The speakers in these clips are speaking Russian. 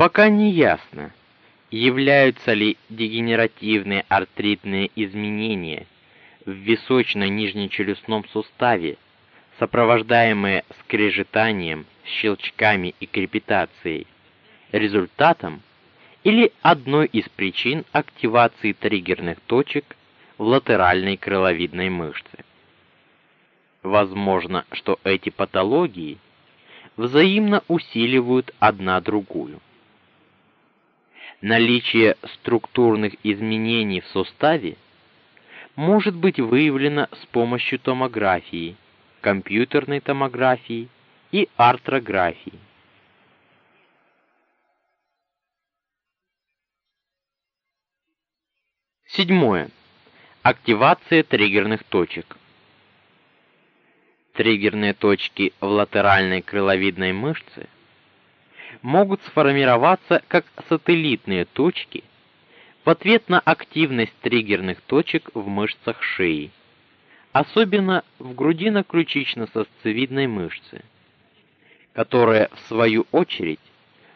Пока не ясно, являются ли дегенеративные артритные изменения в височно-нижнечелюстном суставе, сопровождаемые скрежетанием, щелчками и крепитацией, результатом или одной из причин активации триггерных точек в латеральной крыловидной мышце. Возможно, что эти патологии взаимно усиливают одна другую. Наличие структурных изменений в суставе может быть выявлено с помощью томографии, компьютерной томографии и артрографии. Седьмое. Активация триггерных точек. Триггерные точки в латеральной крыловидной мышце могут сформироваться как сателлитные точки в ответ на активность триггерных точек в мышцах шеи, особенно в грудино-ключично-сосцевидной мышце, которые в свою очередь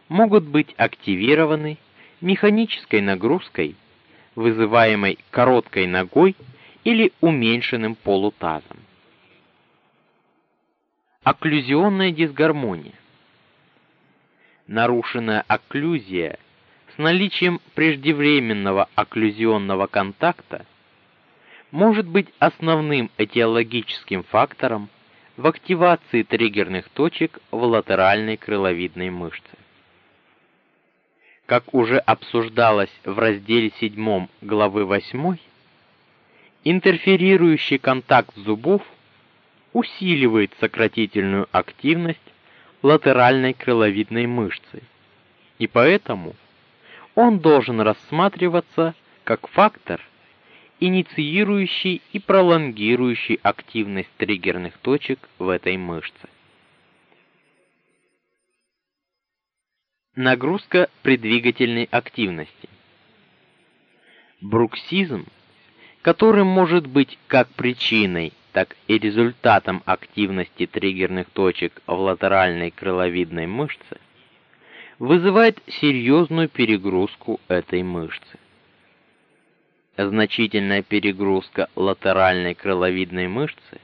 могут быть активированы механической нагрузкой вызываемой короткой ногой или уменьшенным полутазом. Окклюзионная дисгармония. Нарушенная окклюзия с наличием преждевременного окклюзионного контакта может быть основным этиологическим фактором в активации триггерных точек в латеральной крыловидной мышце. Как уже обсуждалось в разделе 7 главы 8, интерферирующий контакт зубов усиливает сократительную активность латеральной крыловидной мышцы. И поэтому он должен рассматриваться как фактор, инициирующий и пролонгирующий активность триггерных точек в этой мышце. Нагрузка при двигательной активности. Бруксизм, который может быть как причиной, так и результатом активности триггерных точек в латеральной крыловидной мышце, вызывает серьезную перегрузку этой мышцы. Значительная перегрузка латеральной крыловидной мышцы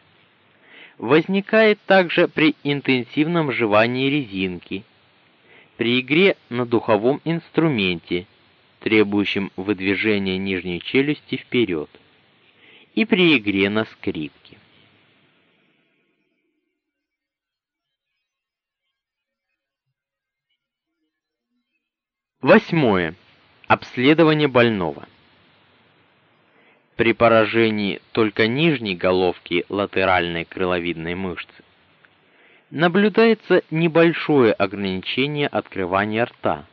возникает также при интенсивном жевании резинки при игре на духовом инструменте, требующем выдвижения нижней челюсти вперед, и при игре на скрипке. Восьмое. Обследование больного. При поражении только нижней головки латеральной крыловидной мышцы наблюдается небольшое ограничение открывания рта,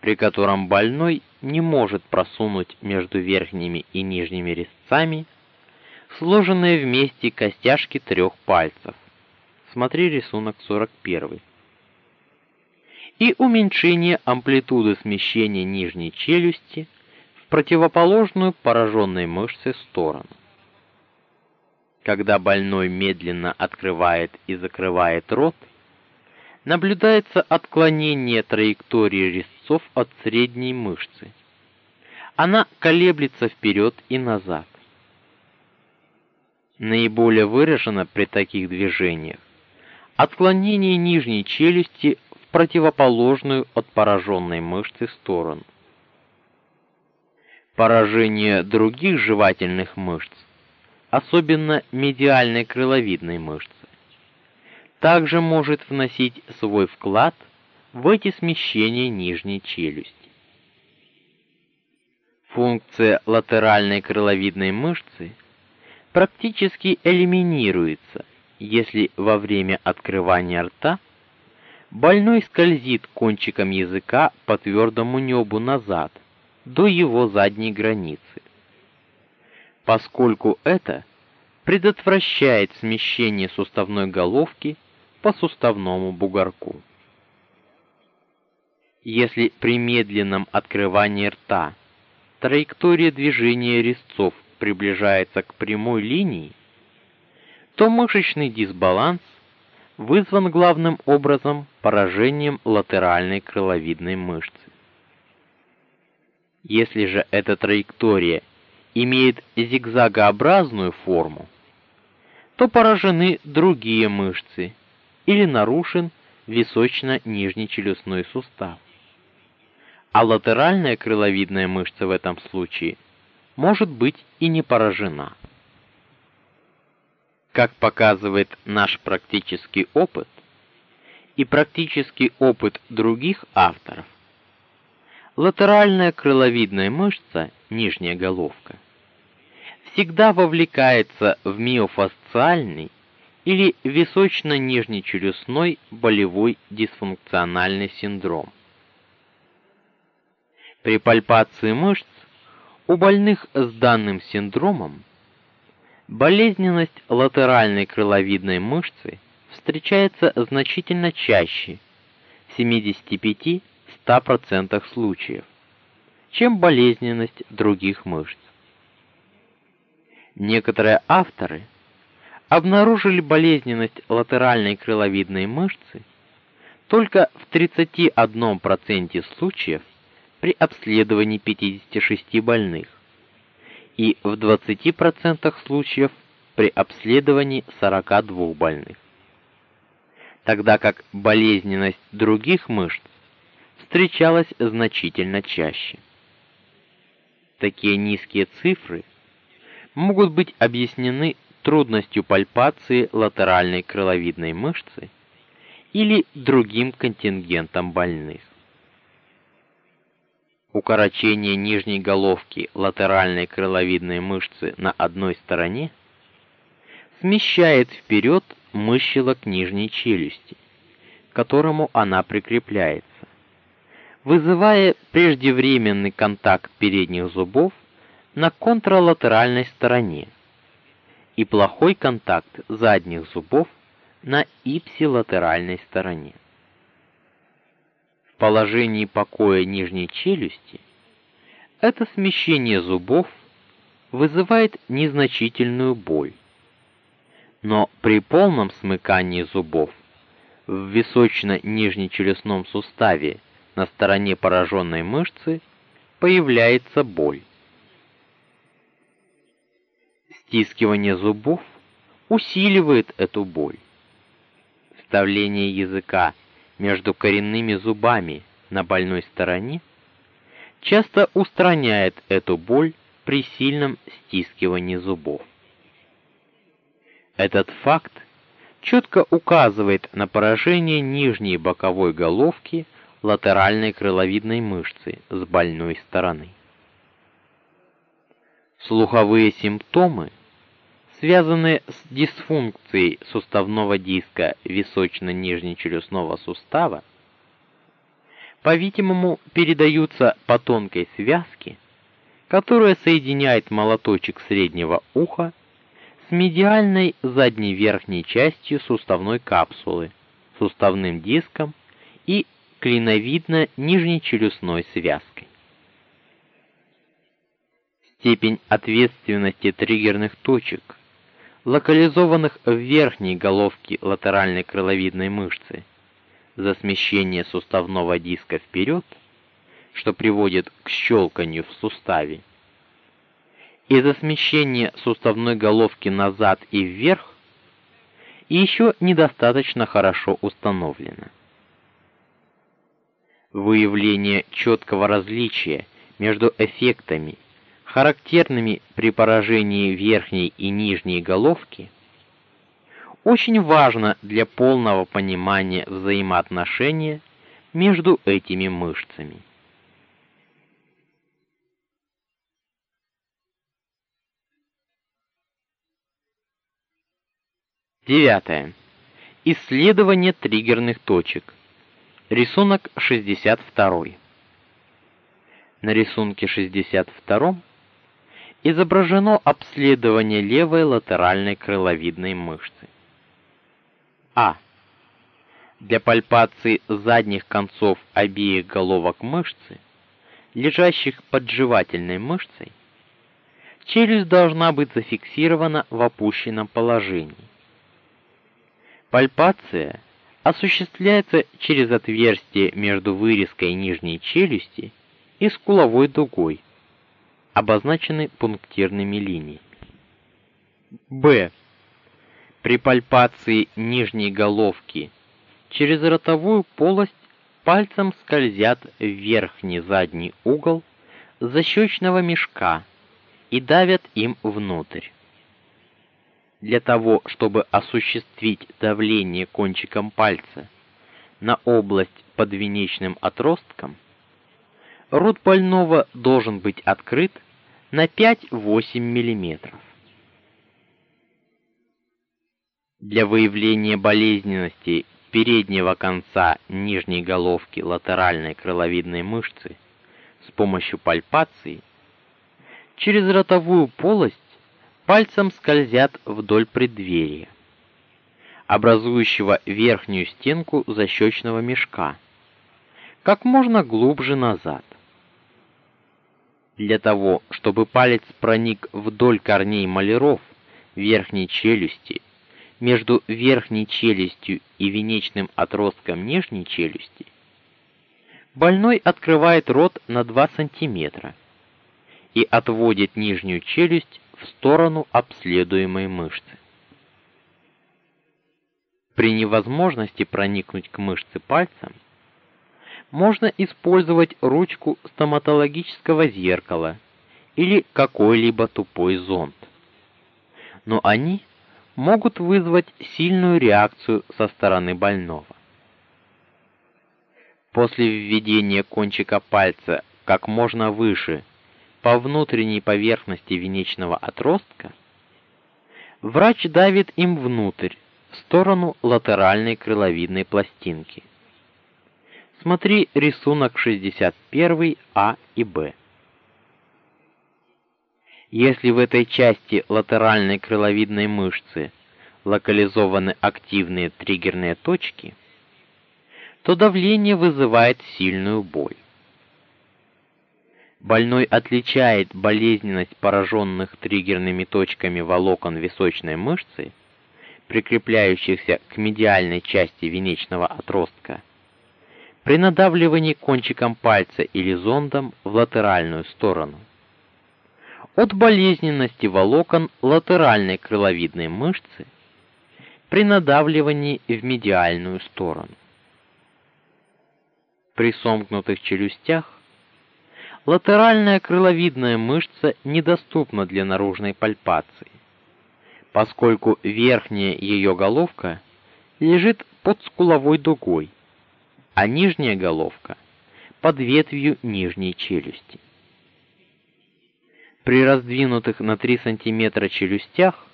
при котором больной не может просунуть между верхними и нижними резцами сложенные вместе костяшки трех пальцев. Смотри рисунок 41. И уменьшение амплитуды смещения нижней челюсти в противоположную пораженной мышце сторону. Когда больной медленно открывает и закрывает рот, наблюдается отклонение траектории резцов от средней мышцы. Она колеблется вперед и назад. Наиболее выражено при таких движениях отклонение нижней челюсти противоположную от пораженной мышцы сторону. Поражение других жевательных мышц особенно медиальной крыловидной мышцы, также может вносить свой вклад в эти смещения нижней челюсти. Функция латеральной крыловидной мышцы практически элиминируется, если во время открывания рта больной скользит кончиком языка по твердому небу назад до его задней границы поскольку это предотвращает смещение суставной головки по суставному бугорку. Если при медленном открывании рта траектория движения резцов приближается к прямой линии, то мышечный дисбаланс вызван главным образом поражением латеральной крыловидной мышцы. Если же эта траектория имеет зигзагообразную форму, то поражены другие мышцы или нарушен височно-нижний челюстной сустав. А латеральная крыловидная мышца в этом случае может быть и не поражена. Как показывает наш практический опыт и практический опыт других авторов, латеральная крыловидная мышца, нижняя головка, всегда вовлекается в миофасциальный или височно-нижнечелюстной болевой дисфункциональный синдром. При пальпации мышц у больных с данным синдромом болезненность латеральной крыловидной мышцы встречается значительно чаще в 75-100% случаев, чем болезненность других мышц. Некоторые авторы обнаружили болезненность латеральной крыловидной мышцы только в 31% случаев при обследовании 56 больных и в 20% случаев при обследовании 42 больных. Тогда как болезненность других мышц встречалась значительно чаще. Такие низкие цифры могут быть объяснены трудностью пальпации латеральной крыловидной мышцы или другим контингентом больных. Укорочение нижней головки латеральной крыловидной мышцы на одной стороне смещает вперед мыщелок нижней челюсти, к которому она прикрепляется, вызывая преждевременный контакт передних зубов на контралатеральной стороне и плохой контакт задних зубов на ипсилатеральной стороне. Положении покоя нижней челюсти это смещение зубов вызывает незначительную боль. Но при полном смыкании зубов в височно-нижнечелюстном суставе на стороне пораженной мышцы появляется боль. Стискивание зубов усиливает эту боль. Вставление языка между коренными зубами на больной стороне часто устраняет эту боль при сильном стискивании зубов. Этот факт четко указывает на поражение нижней боковой головки латеральной крыловидной мышцы с больной стороны. Слуховые симптомы связанные с дисфункцией суставного диска височно-нижнечелюстного сустава, по-видимому, передаются по тонкой связке, которая соединяет молоточек среднего уха с медиальной задней верхней частью суставной капсулы, суставным диском и клиновидно-нижнечелюстной связкой. Степень ответственности триггерных точек локализованных в верхней головке латеральной крыловидной мышцы, за смещение суставного диска вперед, что приводит к щелканью в суставе, и за смещение суставной головки назад и вверх, и еще недостаточно хорошо установлено. Выявление четкого различия между эффектами характерными при поражении верхней и нижней головки, очень важно для полного понимания взаимоотношения между этими мышцами. Девятое. Исследование триггерных точек. Рисунок 62. На рисунке 62 изображено обследование левой латеральной крыловидной мышцы. А. Для пальпации задних концов обеих головок мышцы, лежащих под жевательной мышцей, челюсть должна быть зафиксирована в опущенном положении. Пальпация осуществляется через отверстие между вырезкой нижней челюсти и скуловой дугой, обозначенной пунктирными линиями. Б. При пальпации нижней головки через ротовую полость пальцем скользят в верхний задний угол защечного мешка и давят им внутрь. Для того, чтобы осуществить давление кончиком пальца на область под венечным отростком, рот больного должен быть открыт на 5-8 мм. Для выявления болезненности переднего конца нижней головки латеральной крыловидной мышцы с помощью пальпации через ротовую полость пальцем скользят вдоль преддверия, образующего верхнюю стенку защечного мешка, как можно глубже назад. Для того, чтобы палец проник вдоль корней маляров верхней челюсти между верхней челюстью и венечным отростком нижней челюсти, больной открывает рот на 2 см и отводит нижнюю челюсть в сторону обследуемой мышцы. При невозможности проникнуть к мышце пальцем, можно использовать ручку стоматологического зеркала или какой-либо тупой зонд. Но они могут вызвать сильную реакцию со стороны больного. После введения кончика пальца как можно выше по внутренней поверхности венечного отростка, врач давит им внутрь, в сторону латеральной крыловидной пластинки. Смотри рисунок 61 А и Б. Если в этой части латеральной крыловидной мышцы локализованы активные триггерные точки, то давление вызывает сильную боль. Больной отличает болезненность пораженных триггерными точками волокон височной мышцы, прикрепляющихся к медиальной части венечного отростка, при надавливании кончиком пальца или зондом в латеральную сторону от болезненности волокон латеральной крыловидной мышцы при надавливании в медиальную сторону. При сомкнутых челюстях латеральная крыловидная мышца недоступна для наружной пальпации, поскольку верхняя ее головка лежит под скуловой дугой, а нижняя головка под ветвью нижней челюсти. При раздвинутых на 3 см челюстях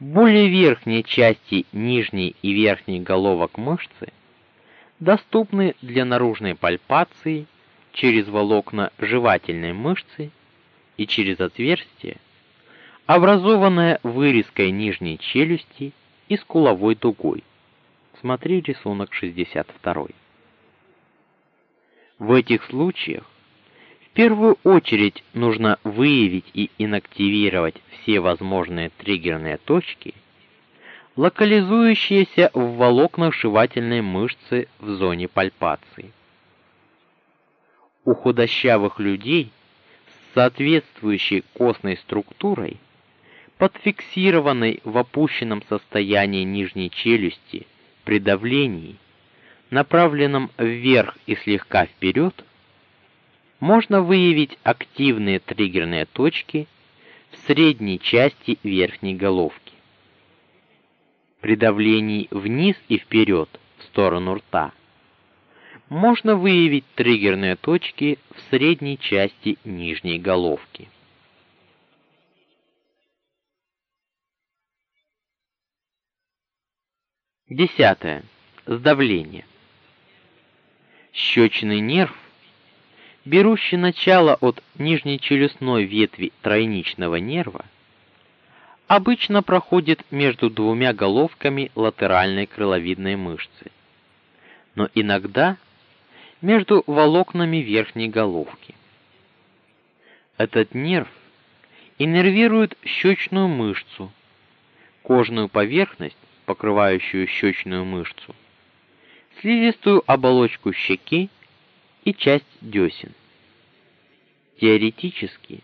более верхние части нижней и верхней головок мышцы доступны для наружной пальпации через волокна жевательной мышцы и через отверстие, образованное вырезкой нижней челюсти и скуловой дугой. Смотри рисунок 62. В этих случаях первую очередь нужно выявить и инактивировать все возможные триггерные точки, локализующиеся в волокнах жевательной мышцы в зоне пальпации. У худощавых людей с соответствующей костной структурой, подфиксированной в опущенном состоянии нижней челюсти при давлении, направленном вверх и слегка вперед, можно выявить активные триггерные точки в средней части верхней головки. При давлении вниз и вперед в сторону рта можно выявить триггерные точки в средней части нижней головки. Десятое. Сдавление. Щечный нерв берущий начало от нижнечелюстной ветви тройничного нерва, обычно проходит между двумя головками латеральной крыловидной мышцы, но иногда между волокнами верхней головки. Этот нерв иннервирует щечную мышцу, кожную поверхность покрывающую щечную мышцу, слизистую оболочку щеки и часть десен. Теоретически,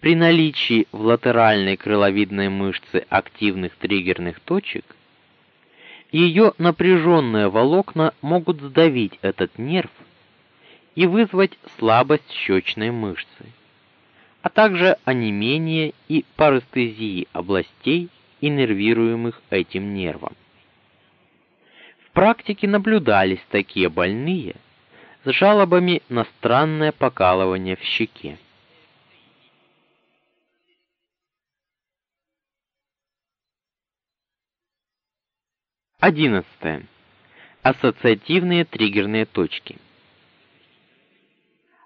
при наличии в латеральной крыловидной мышце активных триггерных точек, ее напряженные волокна могут сдавить этот нерв и вызвать слабость щечной мышцы, а также онемение и парестезии областей, иннервируемых этим нервом. Практике наблюдались такие больные с жалобами на странное покалывание в щеке. Одиннадцатое. Ассоциативные триггерные точки.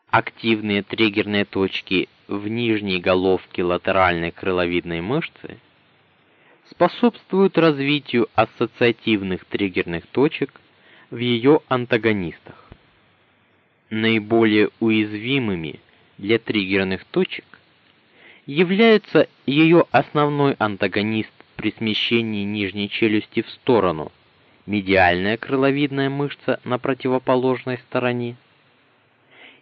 Активные триггерные точки в нижней головке латеральной крыловидной мышцы способствуют развитию ассоциативных триггерных точек в ее антагонистах. Наиболее уязвимыми для триггерных точек являются ее основной антагонист при смещении нижней челюсти в сторону, медиальная крыловидная мышца на противоположной стороне,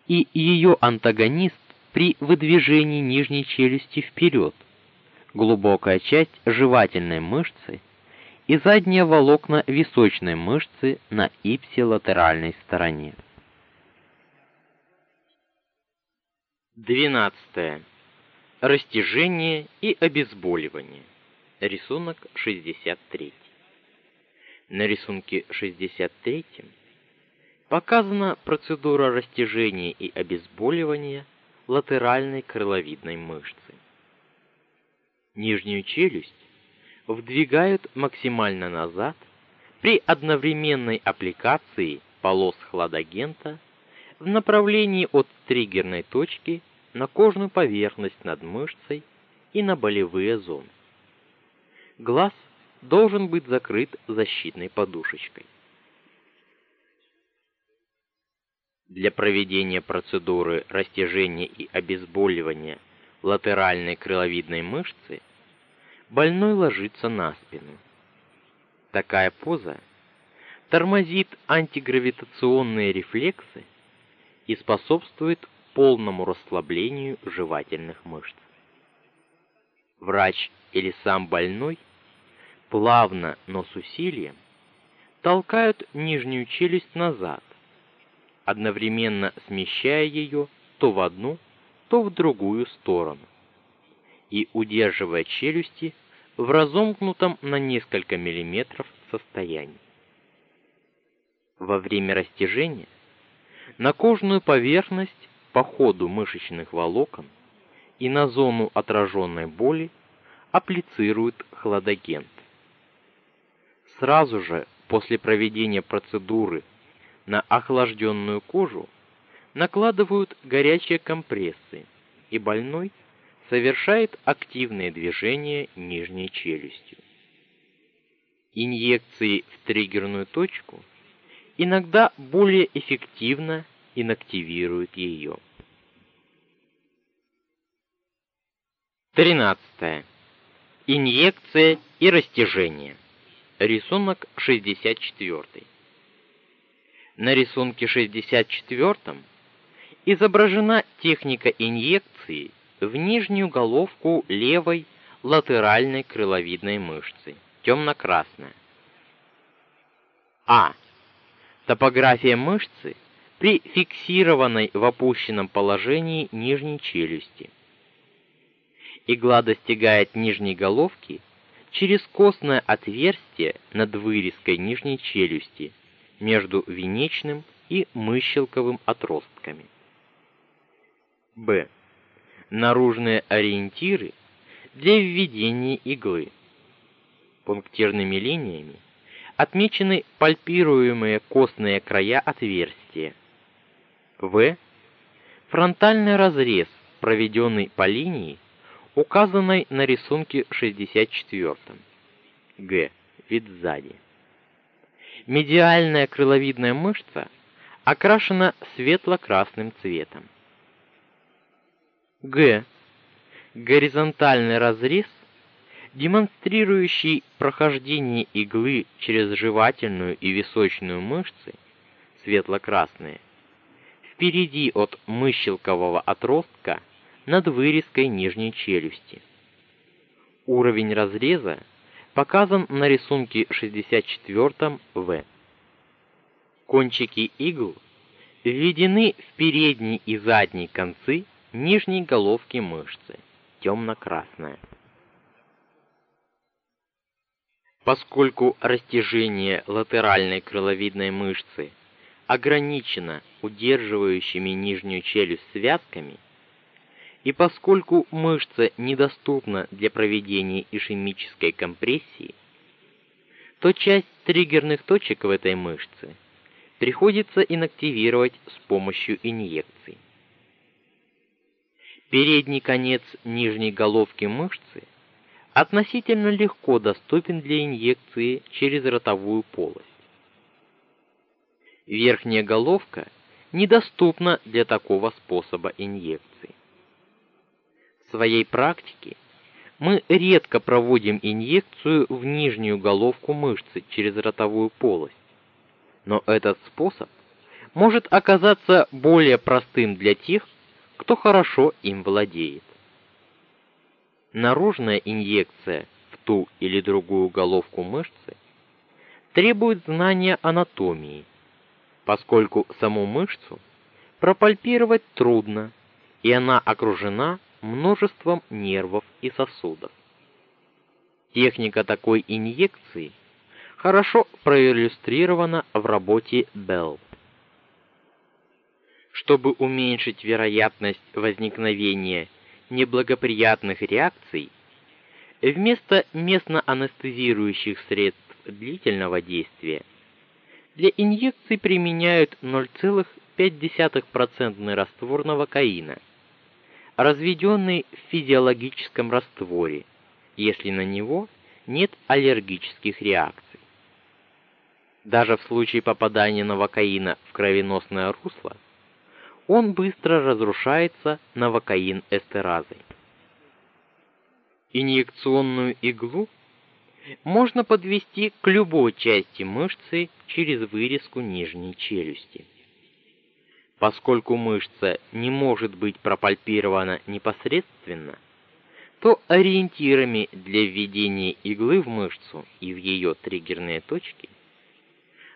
и ее антагонист при выдвижении нижней челюсти вперед, глубокая часть жевательной мышцы и задние волокна височной мышцы на ипсилатеральной стороне. 12. Растяжение и обезболивание. Рисунок 63. На рисунке 63 Показана процедура растяжения и обезболивания латеральной крыловидной мышцы. Нижнюю челюсть вдвигают максимально назад при одновременной аппликации полос хладагента в направлении от триггерной точки на кожную поверхность над мышцей и на болевые зоны. Глаз должен быть закрыт защитной подушечкой. Для проведения процедуры растяжения и обезболивания латеральной крыловидной мышцы больной ложится на спину. Такая поза тормозит антигравитационные рефлексы и способствует полному расслаблению жевательных мышц. Врач или сам больной плавно, но с усилием толкают нижнюю челюсть назад, одновременно смещая ее то в одну, то в другую сторону и удерживая челюсти в разомкнутом на несколько миллиметров состоянии. Во время растяжения на кожную поверхность по ходу мышечных волокон и на зону отраженной боли апплицируют хладагент. Сразу же после проведения процедуры на охлажденную кожу накладывают горячие компрессы, и больной совершает активные движения нижней челюстью. Инъекции в триггерную точку иногда более эффективно инактивируют ее. 13. Инъекция и растяжение. Рисунок 64. На рисунке 64 изображена техника инъекции в нижнюю головку левой латеральной крыловидной мышцы, темно-красная. А. Топография мышцы при фиксированной в опущенном положении нижней челюсти. Игла достигает нижней головки через костное отверстие над вырезкой нижней челюсти между венечным и мыщелковым отростками. Б. Наружные ориентиры для введения иглы. Пунктирными линиями отмечены пальпируемые костные края отверстия. В. Фронтальный разрез, проведенный по линии, указанной на рисунке 64. Г. Вид сзади. Медиальная крыловидная мышца окрашена светло-красным цветом. Г. Горизонтальный разрез демонстрирующий прохождение иглы через жевательную и височную мышцы, светло-красные, впереди от мыщелкового отростка над вырезкой нижней челюсти. Уровень разреза показан на рисунке 64 В. Кончики игл введены в передний и задний концы нижней головки мышцы, темно-красная. Поскольку растяжение латеральной крыловидной мышцы ограничено удерживающими нижнюю челюсть связками, и поскольку мышца недоступна для проведения ишемической компрессии, то часть триггерных точек в этой мышце приходится инактивировать с помощью инъекций. Передний конец нижней головки мышцы относительно легко доступен для инъекции через ротовую полость. Верхняя головка недоступна для такого способа инъекции. В своей практике мы редко проводим инъекцию в нижнюю головку мышцы через ротовую полость. Но этот способ может оказаться более простым для тех, кто хорошо им владеет. Наружная инъекция в ту или другую головку мышцы требует знания анатомии, поскольку саму мышцу пропальпировать трудно, и она окружена множеством нервов и сосудов. Техника такой инъекции хорошо проиллюстрирована в работе Белл. Чтобы уменьшить вероятность возникновения неблагоприятных реакций, вместо местно анестезирующих средств длительного действия для инъекций применяют 0,5% раствор новокаина, разведенный в физиологическом растворе, если на него нет аллергических реакций. Даже в случае попадания новокаина в кровеносное русло, он быстро разрушается новокаин-эстеразой. Инъекционную иглу можно подвести к любой части мышцы через вырезку нижней челюсти. Поскольку мышца не может быть пропальпирована непосредственно, то ориентирами для введения иглы в мышцу и в ее триггерные точки –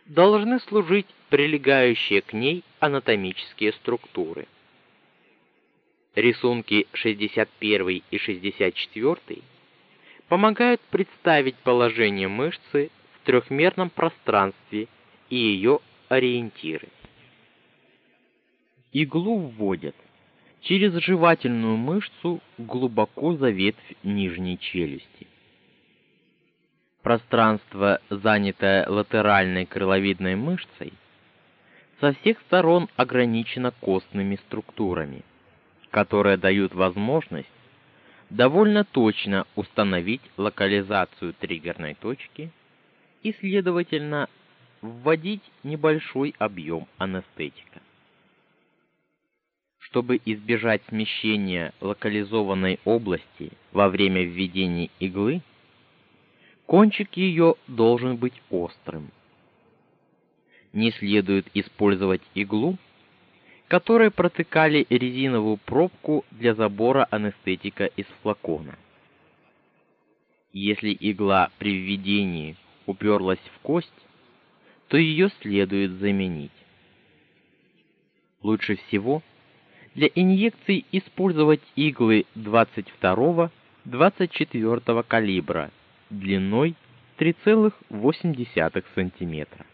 должны служить прилегающие к ней анатомические структуры. Рисунки 61 и 64 помогают представить положение мышцы в трехмерном пространстве и ее ориентиры. Иглу вводят через жевательную мышцу глубоко за ветвь нижней челюсти. Пространство, занятое латеральной крыловидной мышцей, со всех сторон ограничено костными структурами, которые дают возможность довольно точно установить локализацию триггерной точки и, следовательно, вводить небольшой объем анестетика. Чтобы избежать смещения локализованной области во время введения иглы, Кончик ее должен быть острым. Не следует использовать иглу, которой протыкали резиновую пробку для забора анестетика из флакона. Если игла при введении уперлась в кость, то ее следует заменить. Лучше всего для инъекций использовать иглы 22-24 калибра длиной 3,8 см.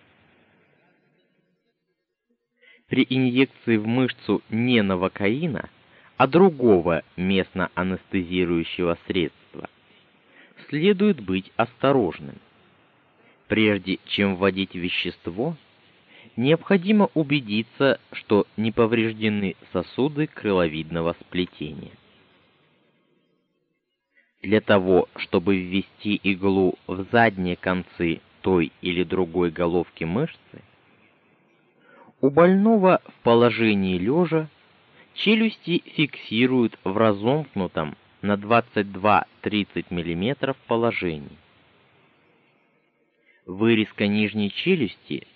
При инъекции в мышцу не новокаина, а другого местно анестезирующего средства следует быть осторожным. Прежде чем вводить вещество, необходимо убедиться, что не повреждены сосуды крыловидного сплетения. Для того, чтобы ввести иглу в задние концы той или другой головки мышцы, у больного в положении лежа челюсти фиксируют в разомкнутом на 22-30 мм положении. Вырезка нижней челюсти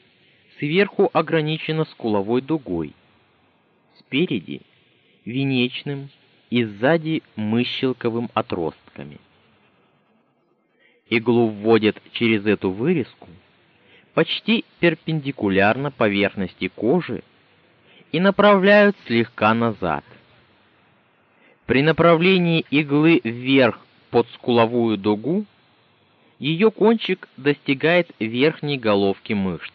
сверху ограничена скуловой дугой, спереди венечным и сзади мыщелковым отростками. Иглу вводят через эту вырезку почти перпендикулярно поверхности кожи и направляют слегка назад. При направлении иглы вверх под скуловую дугу ее кончик достигает верхней головки мышц.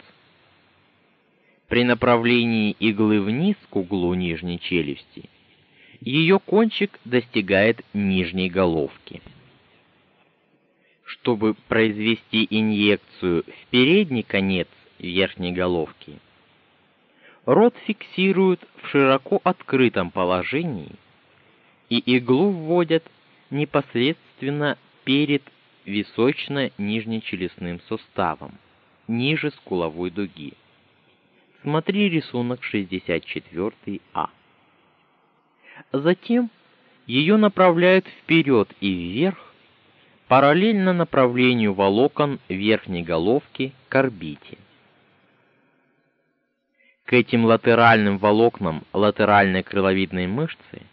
При направлении иглы вниз к углу нижней челюсти ее кончик достигает нижней головки. Чтобы произвести инъекцию в передний конец верхней головки, рот фиксируют в широко открытом положении и иглу вводят непосредственно перед височно-нижнечелюстным суставом, ниже скуловой дуги. Смотри рисунок 64А. Затем ее направляют вперед и вверх, параллельно направлению волокон верхней головки к орбите. К этим латеральным волокнам латеральной крыловидной мышцы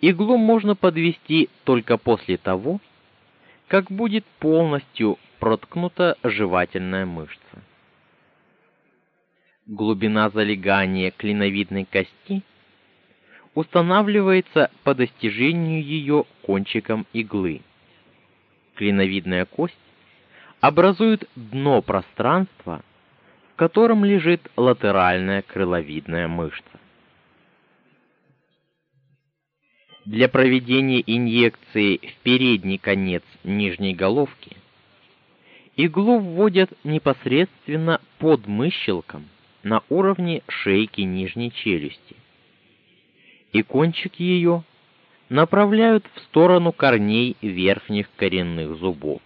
иглу можно подвести только после того, как будет полностью проткнута жевательная мышца. Глубина залегания клиновидной кости устанавливается по достижению ее кончиком иглы. Клиновидная кость образует дно пространства, в котором лежит латеральная крыловидная мышца. Для проведения инъекции в передний конец нижней головки иглу вводят непосредственно под мыщелком на уровне шейки нижней челюсти и кончик ее направляют в сторону корней верхних коренных зубов.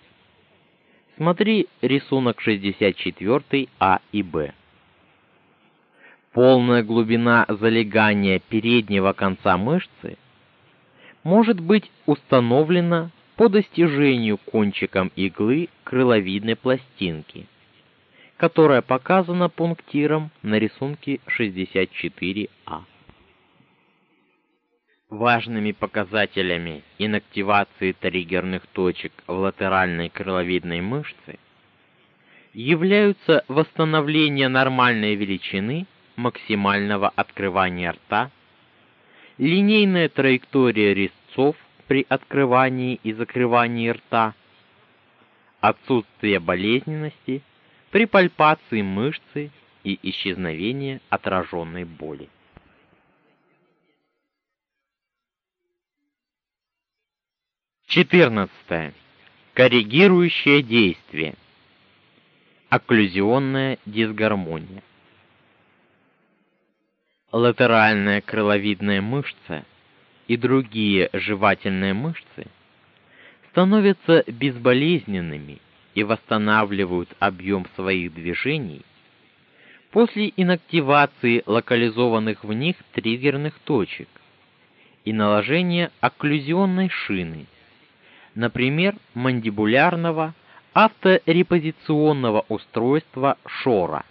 Смотри рисунок 64 А и Б. Полная глубина залегания переднего конца мышцы может быть установлена по достижению кончиком иглы крыловидной пластинки, которая показана пунктиром на рисунке 64А. Важными показателями инактивации триггерных точек в латеральной крыловидной мышце являются восстановление нормальной величины максимального открывания рта, линейная траектория резцов при открывании и закрывании рта, отсутствие болезненности при пальпации мышцы и исчезновение отраженной боли. 14. Коррегирующее действие. Окклюзионная дисгармония. Латеральная крыловидная мышца и другие жевательные мышцы становятся безболезненными и восстанавливают объем своих движений после инактивации локализованных в них триггерных точек и наложения окклюзионной шины например, мандибулярного авторепозиционного устройства Шора.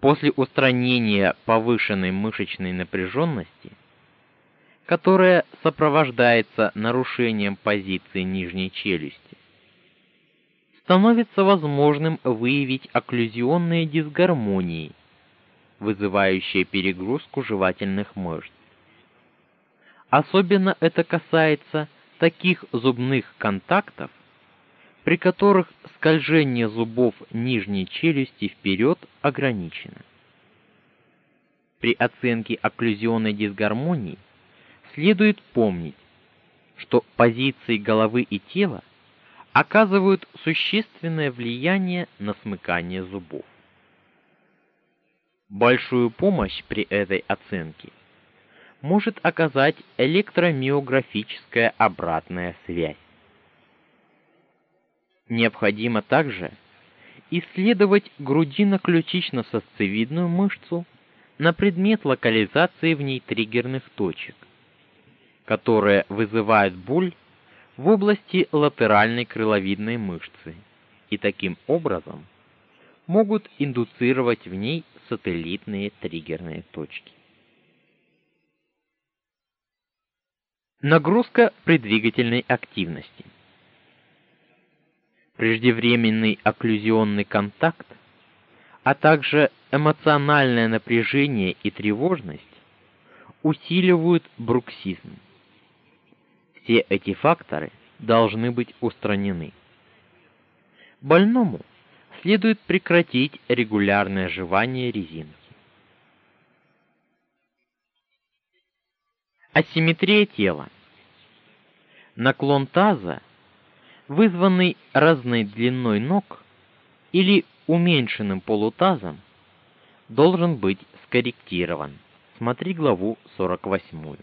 После устранения повышенной мышечной напряженности, которая сопровождается нарушением позиции нижней челюсти, становится возможным выявить окклюзионные дисгармонии, вызывающие перегрузку жевательных мышц. Особенно это касается таких зубных контактов, при которых скольжение зубов нижней челюсти вперед ограничено. При оценке окклюзионной дисгармонии следует помнить, что позиции головы и тела оказывают существенное влияние на смыкание зубов. Большую помощь при этой оценке может оказать электромиографическая обратная связь. Необходимо также исследовать грудино-ключично-сосцевидную мышцу на предмет локализации в ней триггерных точек которые вызывают боль в области латеральной крыловидной мышцы и таким образом могут индуцировать в ней сателлитные триггерные точки. Нагрузка при двигательной активности. Преждевременный окклюзионный контакт, а также эмоциональное напряжение и тревожность усиливают бруксизм. Все эти факторы должны быть устранены. Больному следует прекратить регулярное жевание резинки. Асимметрия тела. Наклон таза, вызванный разной длиной ног или уменьшенным полутазом, должен быть скорректирован. Смотри главу 48.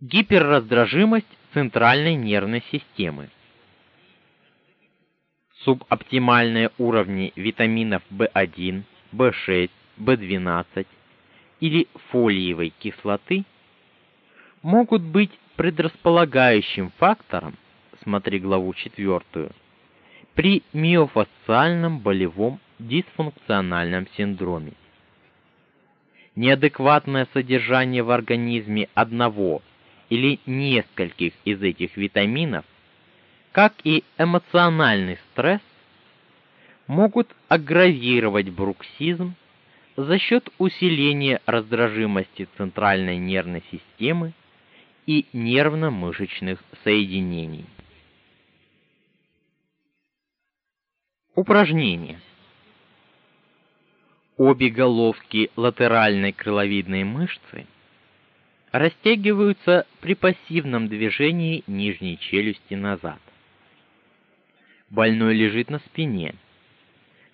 Гиперраздражимость центральной нервной системы. Субоптимальные уровни витаминов В1, В6, В12 или фолиевой кислоты могут быть предрасполагающим фактором, смотри главу 4, при миофасциальном болевом дисфункциональном синдроме. Неадекватное содержание в организме одного или нескольких из этих витаминов, как и эмоциональный стресс, могут аггравировать бруксизм за счет усиления раздражимости центральной нервной системы и нервно-мышечных соединений. Упражнение. Обе головки латеральной крыловидной мышцы растягиваются при пассивном движении нижней челюсти назад. Больной лежит на спине.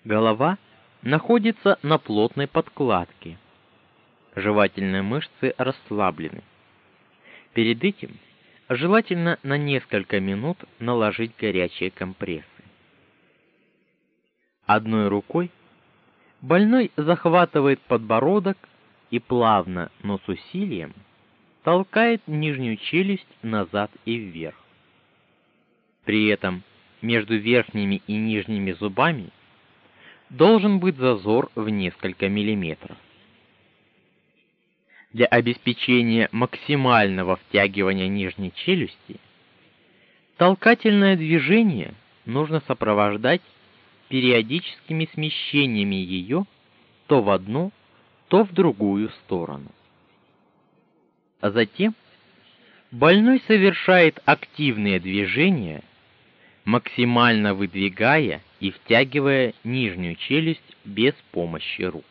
Голова находится на плотной подкладке. Жевательные мышцы расслаблены. Перед этим желательно на несколько минут наложить горячие компрессы. Одной рукой больной захватывает подбородок и плавно, но с усилием толкает нижнюю челюсть назад и вверх. При этом между верхними и нижними зубами должен быть зазор в несколько миллиметров. Для обеспечения максимального втягивания нижней челюсти толкательное движение нужно сопровождать периодическими смещениями ее то в одну, то в другую сторону. А затем больной совершает активные движения, максимально выдвигая и втягивая нижнюю челюсть без помощи рук.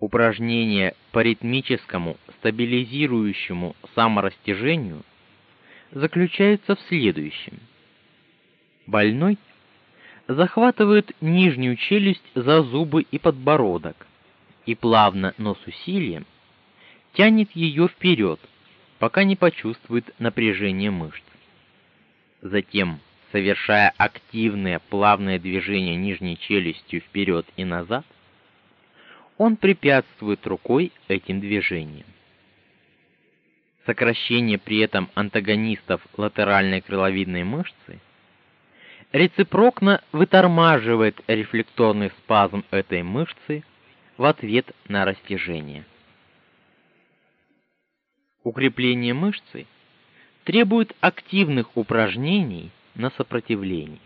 Упражнение по ритмическому стабилизирующему саморастяжению заключается в следующем. Больной захватывает нижнюю челюсть за зубы и подбородок и плавно, но с усилием тянет ее вперед, пока не почувствует напряжение мышц. Затем, совершая активные плавные движения нижней челюстью вперед и назад, он препятствует рукой этим движениям. Сокращение при этом антагонистов латеральной крыловидной мышцы рецепрокно вытормаживает рефлекторный спазм этой мышцы в ответ на растяжение. Укрепление мышцы требует активных упражнений на сопротивление.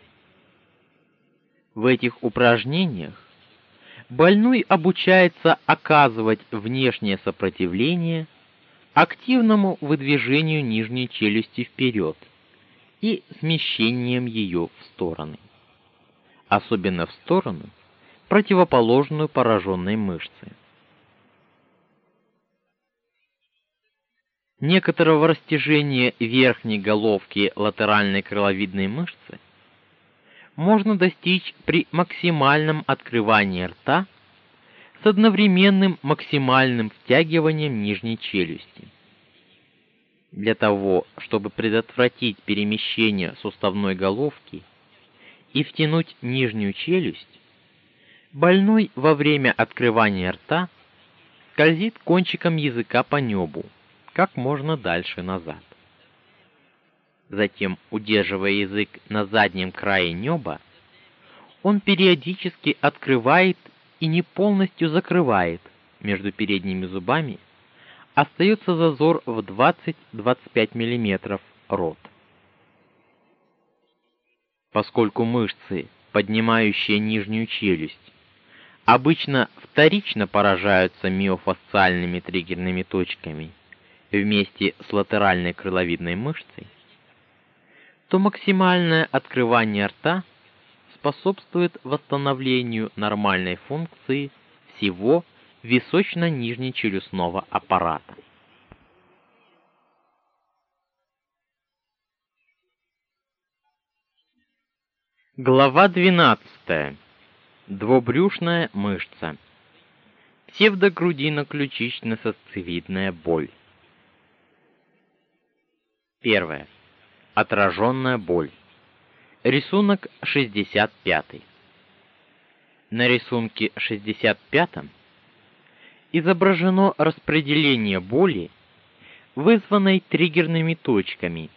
В этих упражнениях больной обучается оказывать внешнее сопротивление активному выдвижению нижней челюсти вперед и смещением ее в стороны. Особенно в сторону, противоположную пораженной мышце. Некоторого растяжения верхней головки латеральной крыловидной мышцы можно достичь при максимальном открывании рта с одновременным максимальным втягиванием нижней челюсти. Для того, чтобы предотвратить перемещение суставной головки и втянуть нижнюю челюсть, Больной во время открывания рта скользит кончиком языка по небу, как можно дальше назад. Затем, удерживая язык на заднем крае неба, он периодически открывает и не полностью закрывает между передними зубами, остается зазор в 20-25 мм рот. Поскольку мышцы, поднимающие нижнюю челюсть, обычно вторично поражаются миофасциальными триггерными точками вместе с латеральной крыловидной мышцей, то максимальное открывание рта способствует восстановлению нормальной функции всего височно-нижнечелюстного аппарата. Глава 12. Двубрюшная мышца. Псевдогрудино-ключично-сосцевидная боль. Первое. Отраженная боль. Рисунок 65. На рисунке 65 изображено распределение боли, вызванной триггерными точками,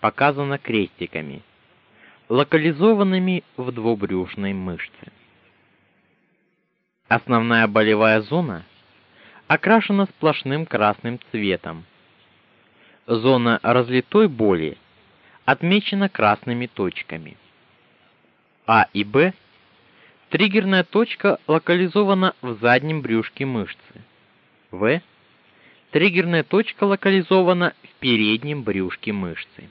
показано крестиками, локализованными в двубрюшной мышце. Основная болевая зона окрашена сплошным красным цветом. Зона разлитой боли – отмечена красными точками. А и Б триггерная точка локализована в заднем брюшке мышцы. В триггерная точка локализована в переднем брюшке мышцы.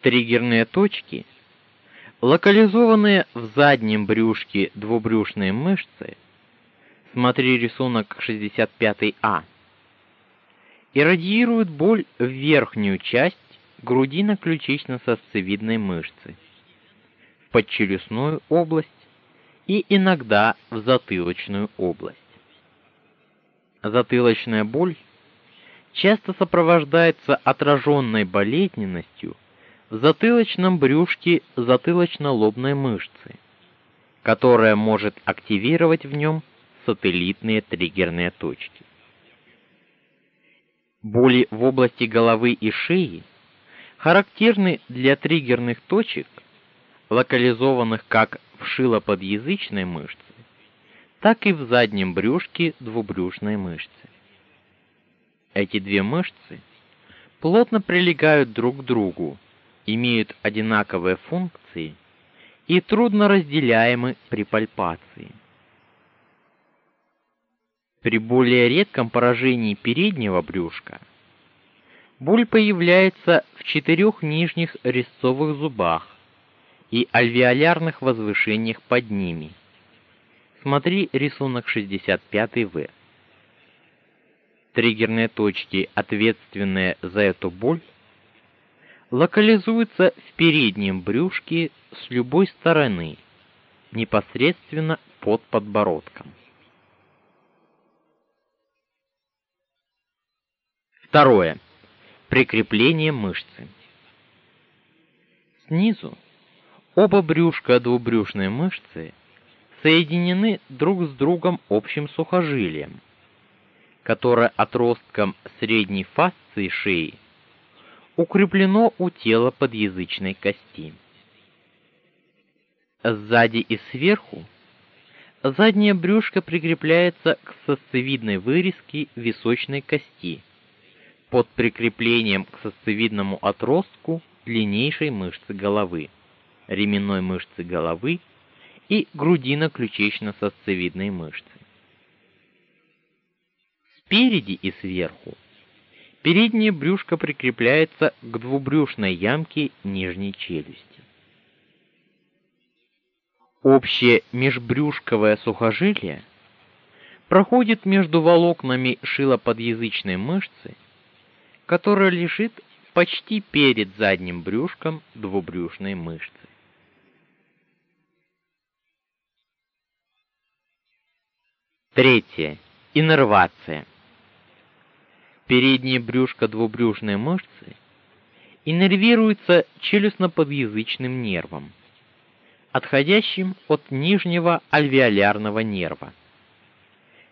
Триггерные точки, локализованные в заднем брюшке двубрюшной мышцы, смотри рисунок 65А, и радиирует боль в верхнюю часть грудино-ключично-сосцевидной мышцы, в подчелюстную область и иногда в затылочную область. Затылочная боль часто сопровождается отраженной болезненностью в затылочном брюшке затылочно-лобной мышцы, которая может активировать в нем сателлитные триггерные точки. Боли в области головы и шеи характерны для триггерных точек, локализованных как в шилоподъязычной мышце, так и в заднем брюшке двубрюшной мышцы. Эти две мышцы плотно прилегают друг к другу, имеют одинаковые функции и трудно разделяемы при пальпации. При более редком поражении переднего брюшка боль появляется в четырех нижних резцовых зубах и альвеолярных возвышениях под ними. Смотри рисунок 65В. Триггерные точки, ответственные за эту боль, локализуются в переднем брюшке с любой стороны, непосредственно под подбородком. Второе. Прикрепление мышцы. Снизу оба брюшка двубрюшной мышцы соединены друг с другом общим сухожилием, которое отростком средней фасции шеи укреплено у тела подъязычной кости. Сзади и сверху заднее брюшко прикрепляется к сосцевидной вырезке височной кости под прикреплением к сосцевидному отростку длиннейшей мышцы головы, ременной мышцы головы и грудино-ключично-сосцевидной мышцы. Спереди и сверху переднее брюшко прикрепляется к двубрюшной ямке нижней челюсти. Общее межбрюшковое сухожилие проходит между волокнами шилоподъязычной мышцы которая лежит почти перед задним брюшком двубрюшной мышцы. Третье. Иннервация. Переднее брюшко двубрюшной мышцы иннервируется челюстно-подъязычным нервом, отходящим от нижнего альвеолярного нерва,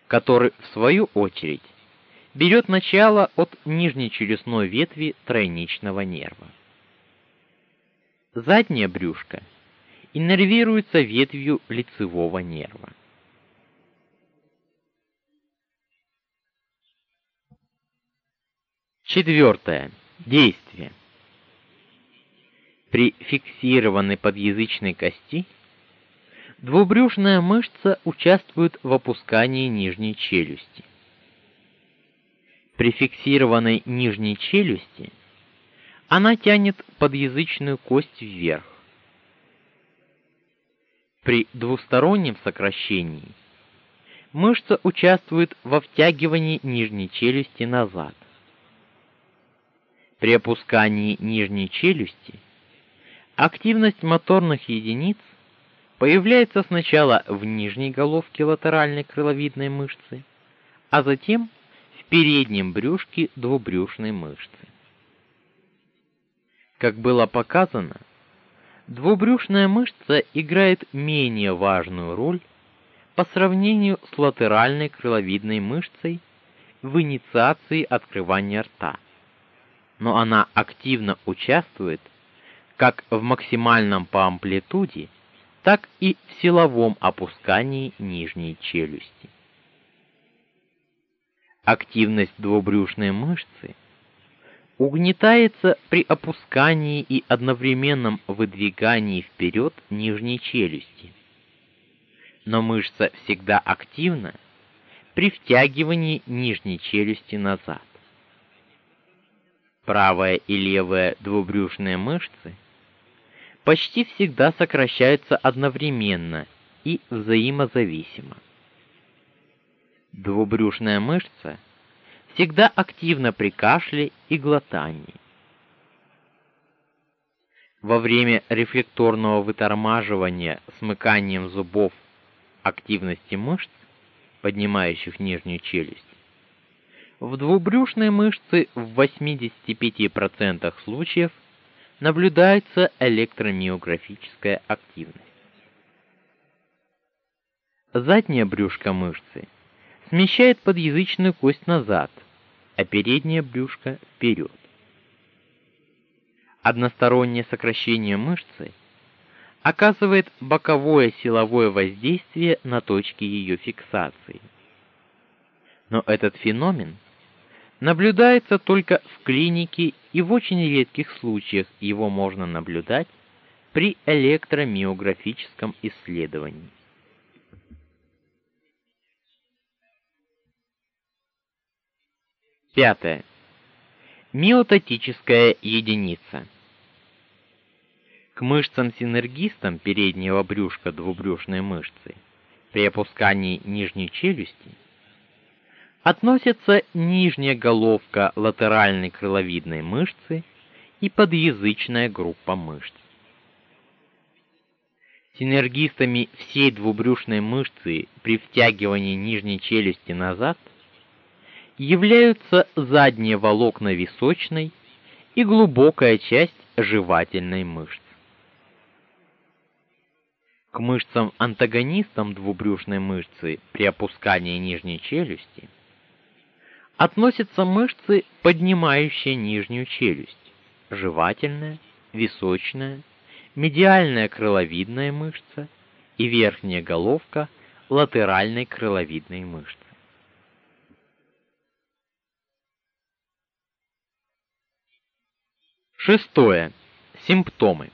который в свою очередь берет начало от нижней челюстной ветви тройничного нерва. Задняя брюшко иннервируется ветвью лицевого нерва. Четвертое. Действие. При фиксированной подъязычной кости двубрюшная мышца участвует в опускании нижней челюсти. При фиксированной нижней челюсти она тянет подъязычную кость вверх. При двустороннем сокращении мышца участвует во втягивании нижней челюсти назад. При опускании нижней челюсти активность моторных единиц появляется сначала в нижней головке латеральной крыловидной мышцы, а затем переднем брюшке двубрюшной мышцы. Как было показано, двубрюшная мышца играет менее важную роль по сравнению с латеральной крыловидной мышцей в инициации открывания рта но она активно участвует как в максимальном по амплитуде, так и в силовом опускании нижней челюсти. Активность двубрюшной мышцы угнетается при опускании и одновременном выдвигании вперед нижней челюсти. Но мышца всегда активна при втягивании нижней челюсти назад правая и левая двубрюшные мышцы почти всегда сокращаются одновременно и взаимозависимо. Двубрюшная мышца всегда активна при кашле и глотании. Во время рефлекторного вытормаживания смыканием зубов активности мышц, поднимающих нижнюю челюсть, в двубрюшной мышце в 85% случаев наблюдается электромиографическая активность. Задняя брюшко мышцы смещает подъязычную кость назад, а переднее брюшко вперед. Одностороннее сокращение мышцы оказывает боковое силовое воздействие на точки ее фиксации. Но этот феномен – наблюдается только в клинике и в очень редких случаях его можно наблюдать при электромиографическом исследовании. Пятое. Миотатическая единица. К мышцам-синергистам переднего брюшка двубрюшной мышцы при опускании нижней челюсти относятся нижняя головка латеральной крыловидной мышцы и подъязычная группа мышц. Синергистами всей двубрюшной мышцы при втягивании нижней челюсти назад являются задние волокна височной и глубокая часть жевательной мышцы. К мышцам-антагонистам двубрюшной мышцы при опускании нижней челюсти – относятся мышцы, поднимающие нижнюю челюсть: жевательная, височная, медиальная крыловидная мышца и верхняя головка латеральной крыловидной мышцы. Шестое. Симптомы.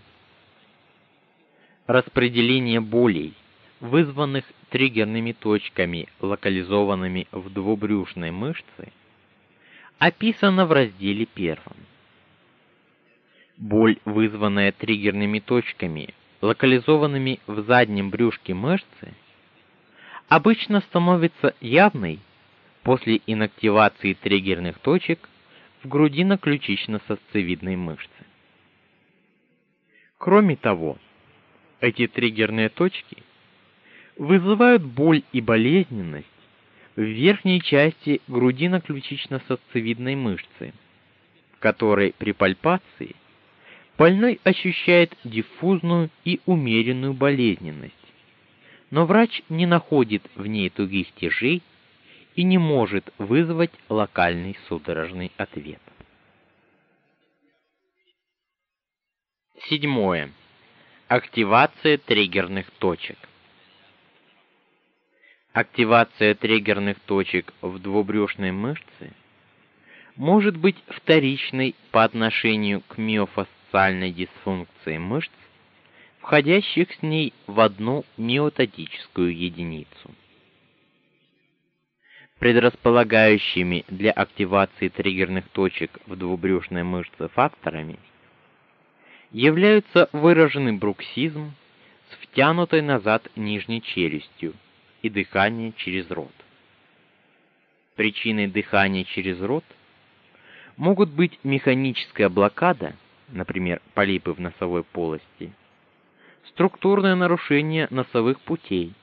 Распределение болей, вызванных триггерными точками, локализованными в двубрюшной мышце, описано в разделе первом. Боль, вызванная триггерными точками, локализованными в заднем брюшке мышцы, обычно становится явной после инактивации триггерных точек в грудино-ключично-сосцевидной мышце. Кроме того, эти триггерные точки вызывают боль и болезненность в верхней части грудино-ключично-сосцевидной мышцы, в которой при пальпации Больной ощущает диффузную и умеренную болезненность, но врач не находит в ней тугих тяжей и не может вызвать локальный судорожный ответ. Седьмое. Активация триггерных точек. Активация триггерных точек в двубрюшной мышце может быть вторичной по отношению к миофасциальной дисфункции мышц, входящих с ней в одну миотатическую единицу. Предрасполагающими для активации триггерных точек в двубрюшной мышце факторами являются выраженный бруксизм с втянутой назад нижней челюстью и дыхание через рот. Причиной дыхания через рот могут быть механическая блокада, например, полипы в носовой полости, структурное нарушение носовых путей,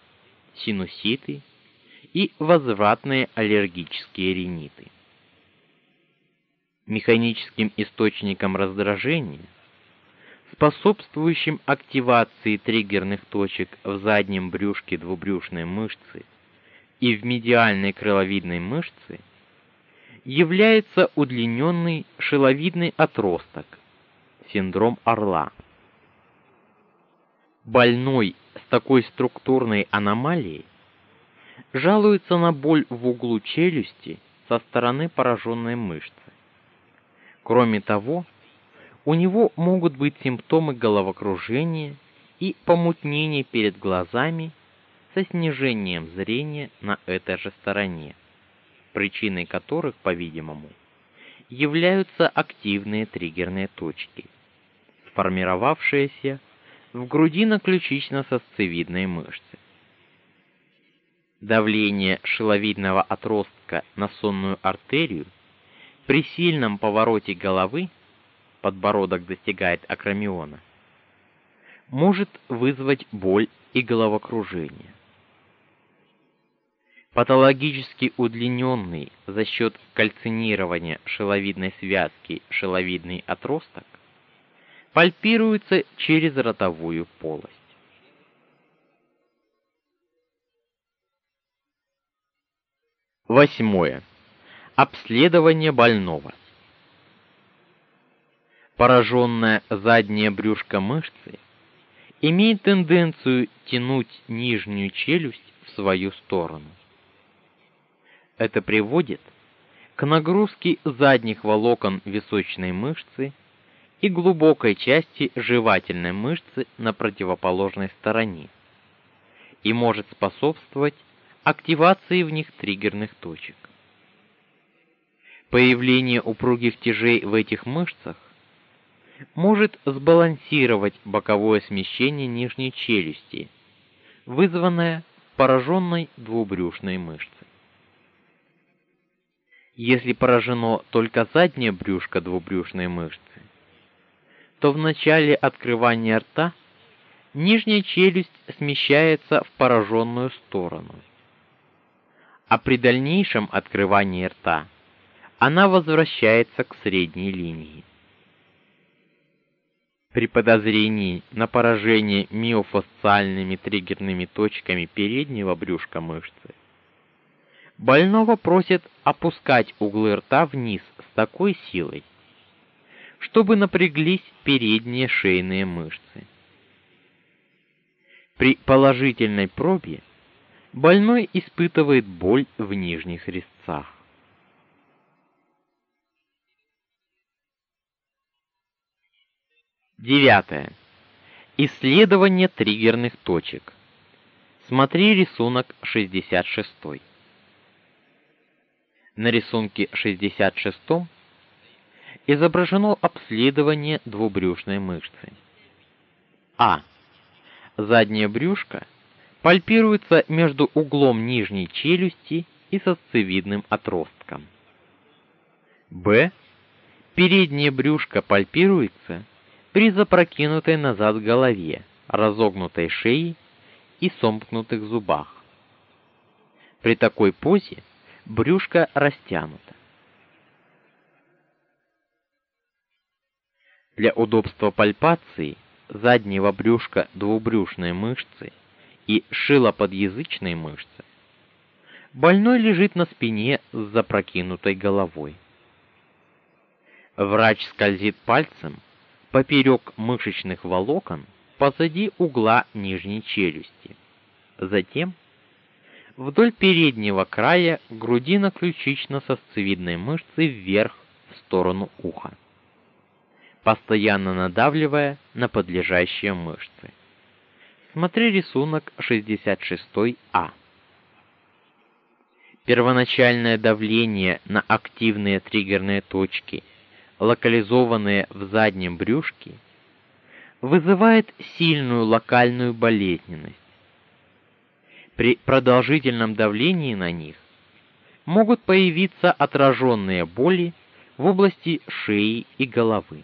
синуситы и возвратные аллергические риниты. Механическим источником раздражения, способствующим активации триггерных точек в заднем брюшке двубрюшной мышцы и в медиальной крыловидной мышце, является удлиненный шиловидный отросток, синдром орла. Больной с такой структурной аномалией жалуется на боль в углу челюсти со стороны пораженной мышцы. Кроме того, у него могут быть симптомы головокружения и помутнения перед глазами со снижением зрения на этой же стороне, причиной которых, по-видимому, являются активные триггерные точки, сформировавшиеся в грудино-ключично-сосцевидной мышце. Давление шиловидного отростка на сонную артерию при сильном повороте головы подбородок достигает акромиона, может вызвать боль и головокружение. Патологически удлиненный за счет кальцинирования шиловидной связки шиловидный отросток пальпируется через ротовую полость. Восьмое. Обследование больного. Пораженная задняя брюшко мышцы имеет тенденцию тянуть нижнюю челюсть в свою сторону. Это приводит к нагрузке задних волокон височной мышцы и глубокой части жевательной мышцы на противоположной стороне и может способствовать активации в них триггерных точек. Появление упругих тяжей в этих мышцах может сбалансировать боковое смещение нижней челюсти, вызванное пораженной двубрюшной мышцей. Если поражено только заднее брюшко двубрюшной мышцы, то в начале открывания рта нижняя челюсть смещается в пораженную сторону. А при дальнейшем открывании рта она возвращается к средней линии. При подозрении на поражение миофасциальными триггерными точками переднего брюшка мышцы больного просят опускать углы рта вниз с такой силой, чтобы напряглись передние шейные мышцы. При положительной пробе больной испытывает боль в нижних резцах. Девятое. Исследование триггерных точек. Смотри рисунок 66. На рисунке 66 изображено обследование двубрюшной мышцы. А. Заднее брюшко пальпируется между углом нижней челюсти и сосцевидным отростком. Б. Переднее брюшко пальпируется при запрокинутой назад голове, разогнутой шее и сомкнутых зубах. При такой позе брюшко растянуто. Для удобства пальпации заднего брюшка двубрюшной мышцы и шилоподъязычной мышцы больной лежит на спине с запрокинутой головой. Врач скользит пальцем поперек мышечных волокон позади угла нижней челюсти. Затем вдоль переднего края грудино-ключично-сосцевидной мышцы вверх в сторону уха, постоянно надавливая на подлежащие мышцы. Смотри рисунок 66А. Первоначальное давление на активные триггерные точки, локализованные в заднем брюшке, вызывает сильную локальную болезненность. При продолжительном давлении на них могут появиться отраженные боли в области шеи и головы.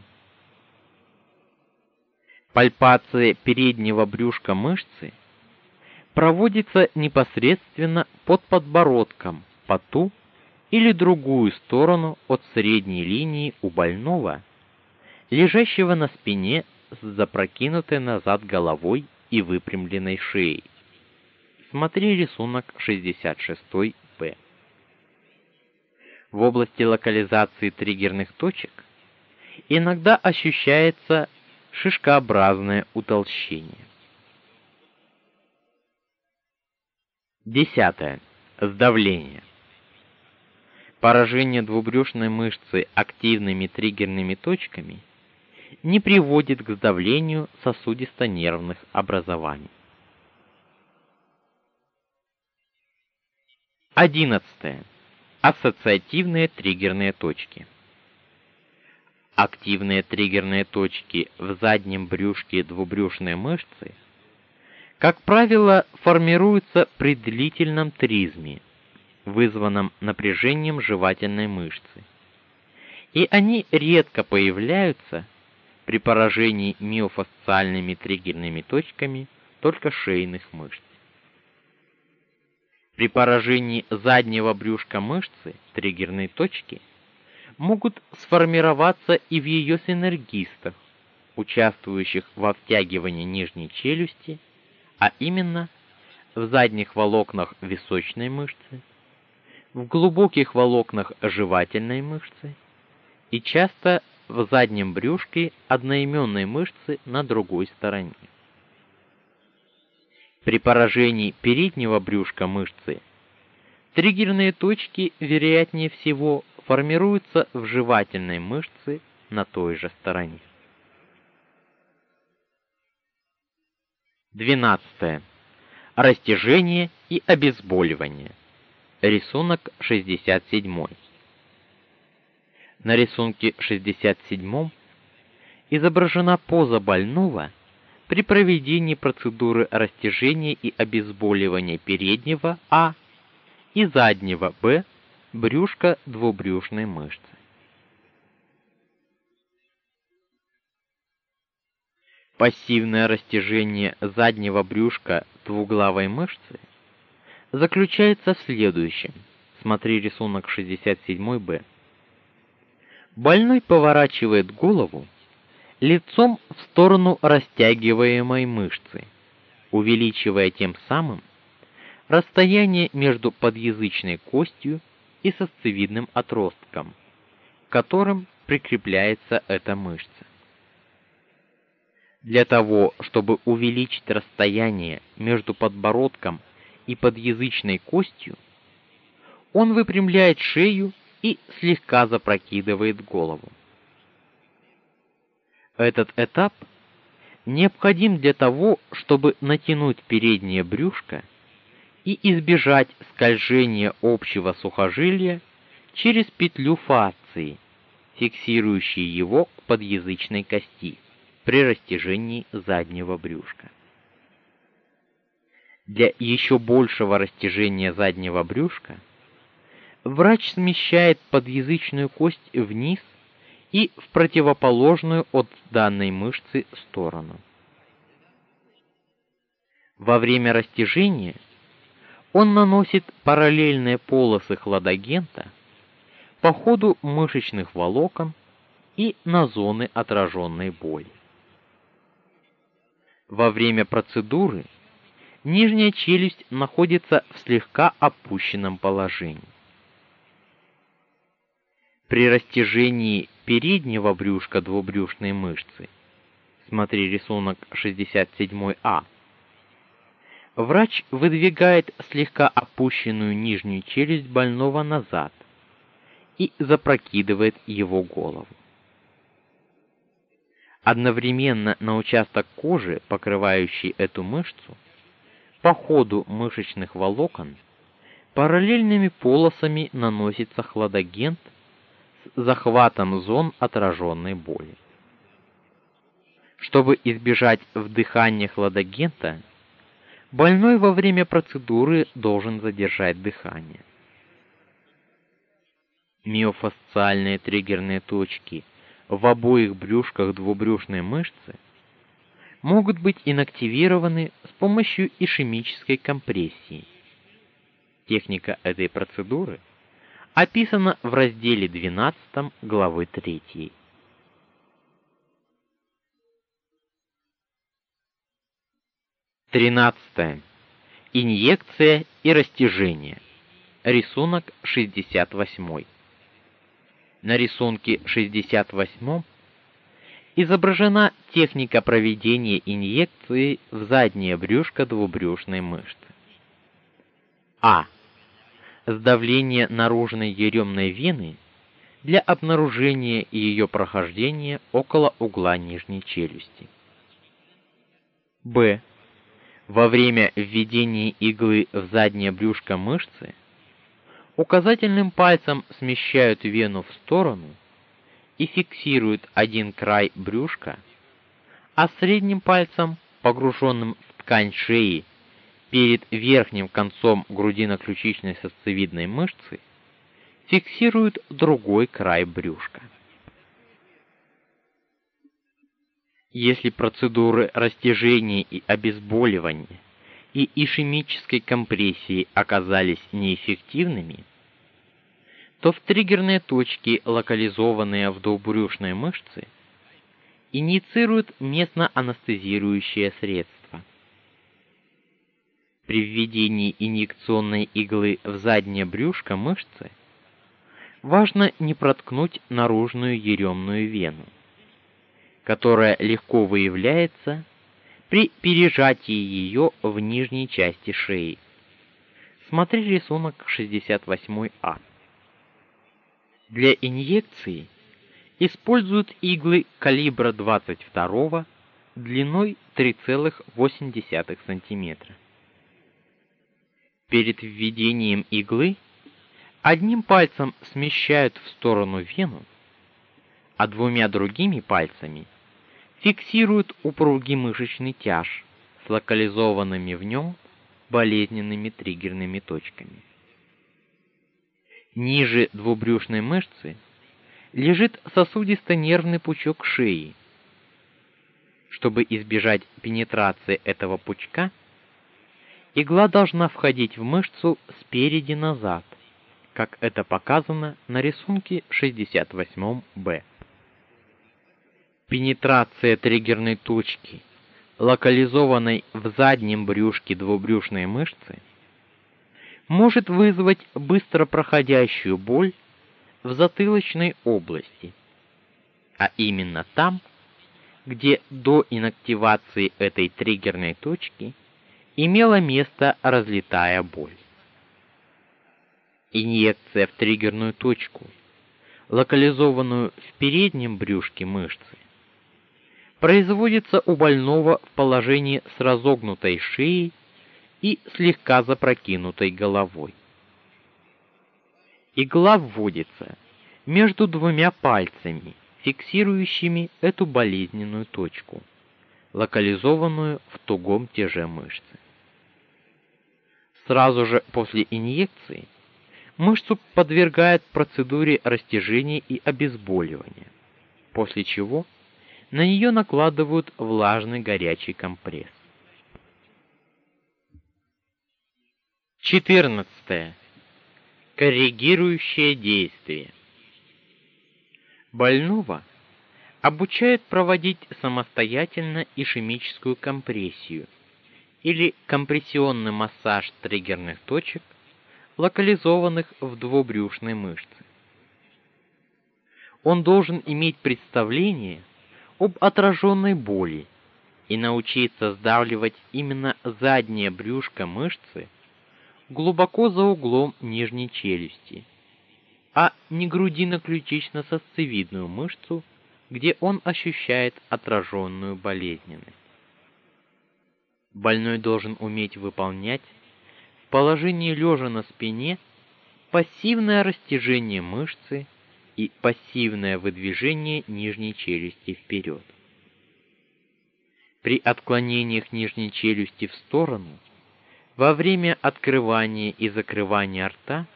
Пальпация переднего брюшка мышцы проводится непосредственно под подбородком, по ту или другую сторону от средней линии у больного, лежащего на спине с запрокинутой назад головой и выпрямленной шеей. Смотри рисунок 66-П. В области локализации триггерных точек иногда ощущается шишкообразное утолщение. Десятое. Сдавление. Поражение двубрюшной мышцы активными триггерными точками не приводит к сдавлению сосудисто-нервных образований. 11. Ассоциативные триггерные точки. Активные триггерные точки в заднем брюшке двубрюшной мышцы как правило, формируются при длительном тризме, вызванном напряжением жевательной мышцы. И они редко появляются при поражении миофасциальными триггерными точками только шейных мышц. При поражении заднего брюшка мышцы триггерные точки могут сформироваться и в ее синергистах, участвующих во втягивании нижней челюсти а именно в задних волокнах височной мышцы, в глубоких волокнах жевательной мышцы и часто в заднем брюшке одноименной мышцы на другой стороне. При поражении переднего брюшка мышцы триггерные точки, вероятнее всего, формируются в жевательной мышце на той же стороне. 12. Растяжение и обезболивание. Рисунок 67. На рисунке 67 изображена поза больного при проведении процедуры растяжения и обезболивания переднего А и заднего Б брюшка двубрюшной мышцы. Пассивное растяжение заднего брюшка двуглавой мышцы заключается в следующем. Смотри рисунок 67-Б. Больной поворачивает голову лицом в сторону растягиваемой мышцы, увеличивая тем самым расстояние между подъязычной костью и сосцевидным отростком, к которым прикрепляется эта мышца. Для того, чтобы увеличить расстояние между подбородком и подъязычной костью, он выпрямляет шею и слегка запрокидывает голову. Этот этап необходим для того, чтобы натянуть переднее брюшко и избежать скольжения общего сухожилия через петлю фасции, фиксирующей его к подъязычной кости при растяжении заднего брюшка. Для еще большего растяжения заднего брюшка врач смещает подъязычную кость вниз и в противоположную от данной мышцы сторону. Во время растяжения он наносит параллельные полосы хладагента по ходу мышечных волокон и на зоны отраженной боли. Во время процедуры нижняя челюсть находится в слегка опущенном положении. При растяжении переднего брюшка двубрюшной мышцы, смотри рисунок 67А, врач выдвигает слегка опущенную нижнюю челюсть больного назад и запрокидывает его голову. Одновременно на участок кожи, покрывающий эту мышцу, по ходу мышечных волокон параллельными полосами наносится хладагент с захватом зон отраженной боли. Чтобы избежать вдыхания хладагента, больной во время процедуры должен задержать дыхание. Миофасциальные триггерные точки в обоих брюшках двубрюшной мышцы могут быть инактивированы с помощью ишемической компрессии. Техника этой процедуры описана в разделе 12 главы 3. Тринадцатое. Инъекция и растяжение. Рисунок 68. На рисунке 68 изображена техника проведения инъекции в заднее брюшко двубрюшной мышцы. А. Сдавление наружной еремной вены для обнаружения ее прохождения около угла нижней челюсти. Б. Во время введения иглы в заднее брюшко мышцы указательным пальцем смещают вену в сторону и фиксируют один край брюшка, а средним пальцем, погруженным в ткань шеи перед верхним концом грудино-ключичной сосцевидной мышцы, фиксируют другой край брюшка. Если процедуры растяжения и обезболивания и ишемической компрессии оказались неэффективными, то в триггерные точки, локализованные в двубрюшной мышце, инициируют местно-анестезирующее средство. При введении инъекционной иглы в заднее брюшко мышцы важно не проткнуть наружную еремную вену, которая легко выявляется при пережатии ее в нижней части шеи. Смотри рисунок 68А. Для инъекции используют иглы калибра 22 длиной 3,8 см. Перед введением иглы одним пальцем смещают в сторону вену, а двумя другими пальцами фиксируют упругий мышечный тяж с локализованными в нем болезненными триггерными точками. Ниже двубрюшной мышцы лежит сосудисто-нервный пучок шеи. Чтобы избежать пенетрации этого пучка, игла должна входить в мышцу спереди назад, как это показано на рисунке 68-Б. Пенетрация триггерной точки, локализованной в заднем брюшке двубрюшной мышцы, может вызвать быстро проходящую боль в затылочной области, а именно там, где до инактивации этой триггерной точки имела место разлетая боль. Инъекция в триггерную точку, локализованную в переднем брюшке мышцы, производится у больного в положении с разогнутой шеей и слегка запрокинутой головой. Игла вводится между двумя пальцами, фиксирующими эту болезненную точку, локализованную в тугом теже мышцы. Сразу же после инъекции мышцу подвергают процедуре растяжения и обезболивания, после чего на нее накладывают влажный горячий компресс. 14. Коррегирующее действие. Больного обучают проводить самостоятельно ишемическую компрессию или компрессионный массаж триггерных точек, локализованных в двубрюшной мышце. Он должен иметь представление об отраженной боли и научиться сдавливать именно заднее брюшко мышцы глубоко за углом нижней челюсти, а не грудино-ключично-сосцевидную мышцу, где он ощущает отраженную болезненность. Больной должен уметь выполнять в положении лежа на спине пассивное растяжение мышцы и пассивное выдвижение нижней челюсти вперед. При отклонениях нижней челюсти в сторону, во время открывания и закрывания рта,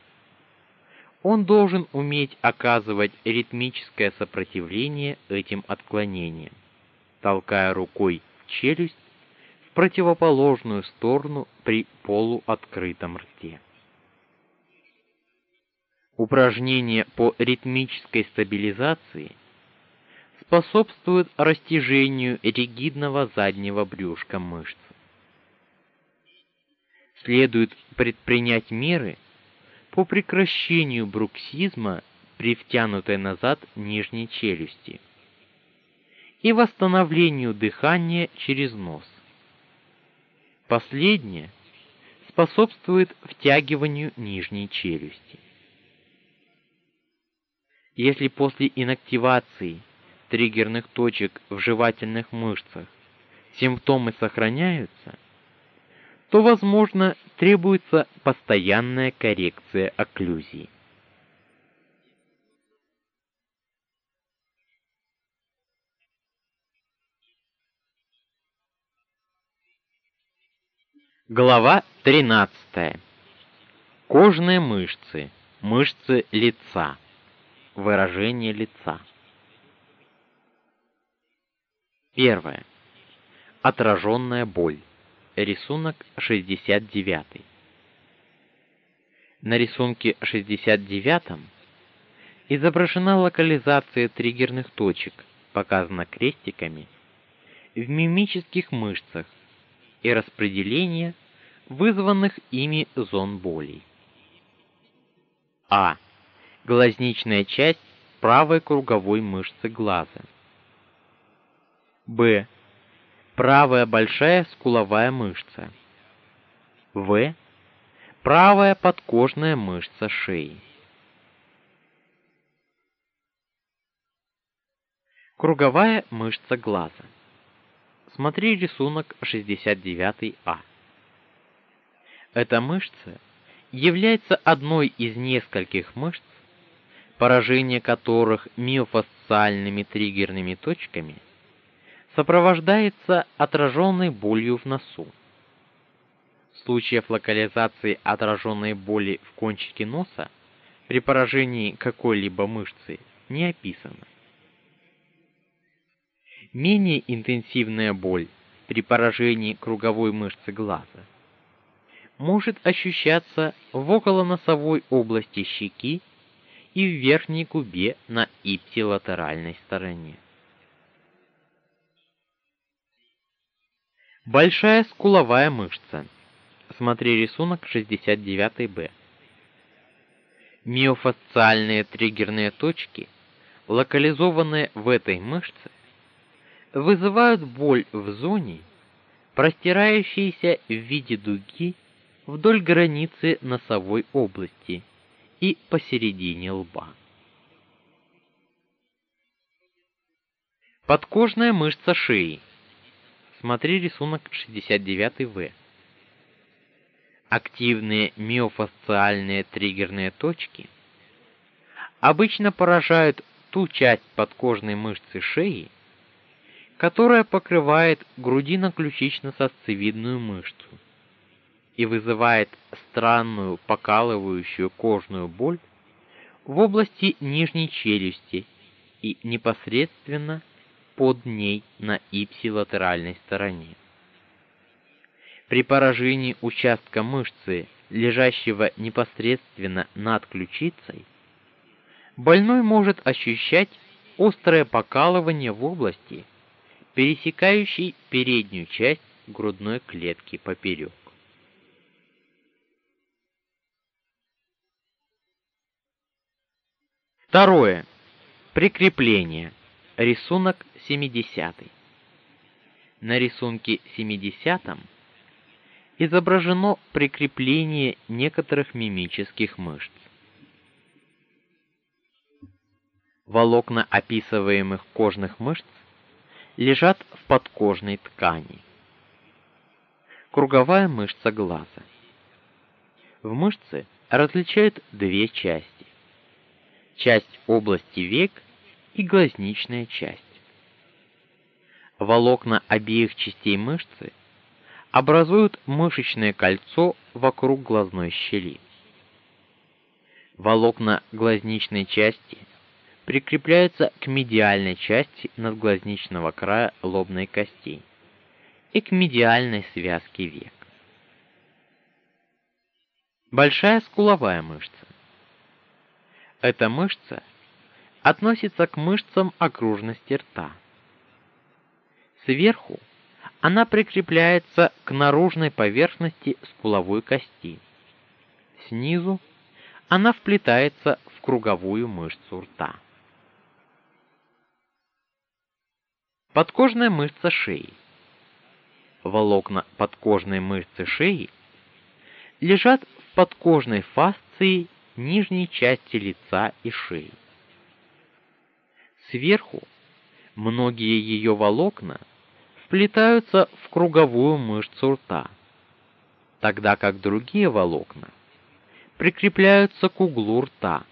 он должен уметь оказывать ритмическое сопротивление этим отклонениям, толкая рукой челюсть в противоположную сторону при полуоткрытом рте. Упражнения по ритмической стабилизации способствуют растяжению ригидного заднего брюшка мышц. Следует предпринять меры по прекращению бруксизма при втянутой назад нижней челюсти и восстановлению дыхания через нос. Последнее способствует втягиванию нижней челюсти. Если после инактивации триггерных точек в жевательных мышцах симптомы сохраняются, то, возможно, требуется постоянная коррекция окклюзии. Глава 13. Кожные мышцы, мышцы лица выражение лица. Первое. Отраженная боль. Рисунок 69. На рисунке 69 изображена локализация триггерных точек, показана крестиками, в мимических мышцах и распределение вызванных ими зон боли. А глазничная часть правой круговой мышцы глаза. Б. Правая большая скуловая мышца. В. Правая подкожная мышца шеи. Круговая мышца глаза. Смотри рисунок 69А. Эта мышца является одной из нескольких мышц, поражение которых миофасциальными триггерными точками сопровождается отраженной болью в носу. Случаев локализации отраженной боли в кончике носа при поражении какой-либо мышцы не описано. Менее интенсивная боль при поражении круговой мышцы глаза может ощущаться в околоносовой области щеки и в верхней губе на ипсилатеральной стороне. Большая скуловая мышца. Смотри рисунок 69-Б. Миофасциальные триггерные точки, локализованные в этой мышце, вызывают боль в зоне, простирающейся в виде дуги вдоль границы носовой области и посередине лба. Подкожная мышца шеи. Смотри рисунок 69В. Активные миофасциальные триггерные точки обычно поражают ту часть подкожной мышцы шеи, которая покрывает грудино-ключично-сосцевидную мышцу и вызывает странную покалывающую кожную боль в области нижней челюсти и непосредственно под ней на ипсилатеральной стороне. При поражении участка мышцы, лежащего непосредственно над ключицей, больной может ощущать острое покалывание в области, пересекающей переднюю часть грудной клетки поперек. Второе. Прикрепление. Рисунок 70. На рисунке 70 изображено прикрепление некоторых мимических мышц. Волокна описываемых кожных мышц лежат в подкожной ткани. Круговая мышца глаза. В мышце различают две части. Часть области век и глазничная часть. Волокна обеих частей мышцы образуют мышечное кольцо вокруг глазной щели. Волокна глазничной части прикрепляются к медиальной части надглазничного края лобной кости и к медиальной связке век. Большая скуловая мышца. Эта мышца относится к мышцам окружности рта. Сверху она прикрепляется к наружной поверхности скуловой кости. Снизу она вплетается в круговую мышцу рта. Подкожная мышца шеи. Волокна подкожной мышцы шеи лежат в подкожной фасции нижней части лица и шеи. Сверху многие ее волокна вплетаются в круговую мышцу рта, тогда как другие волокна прикрепляются к углу рта,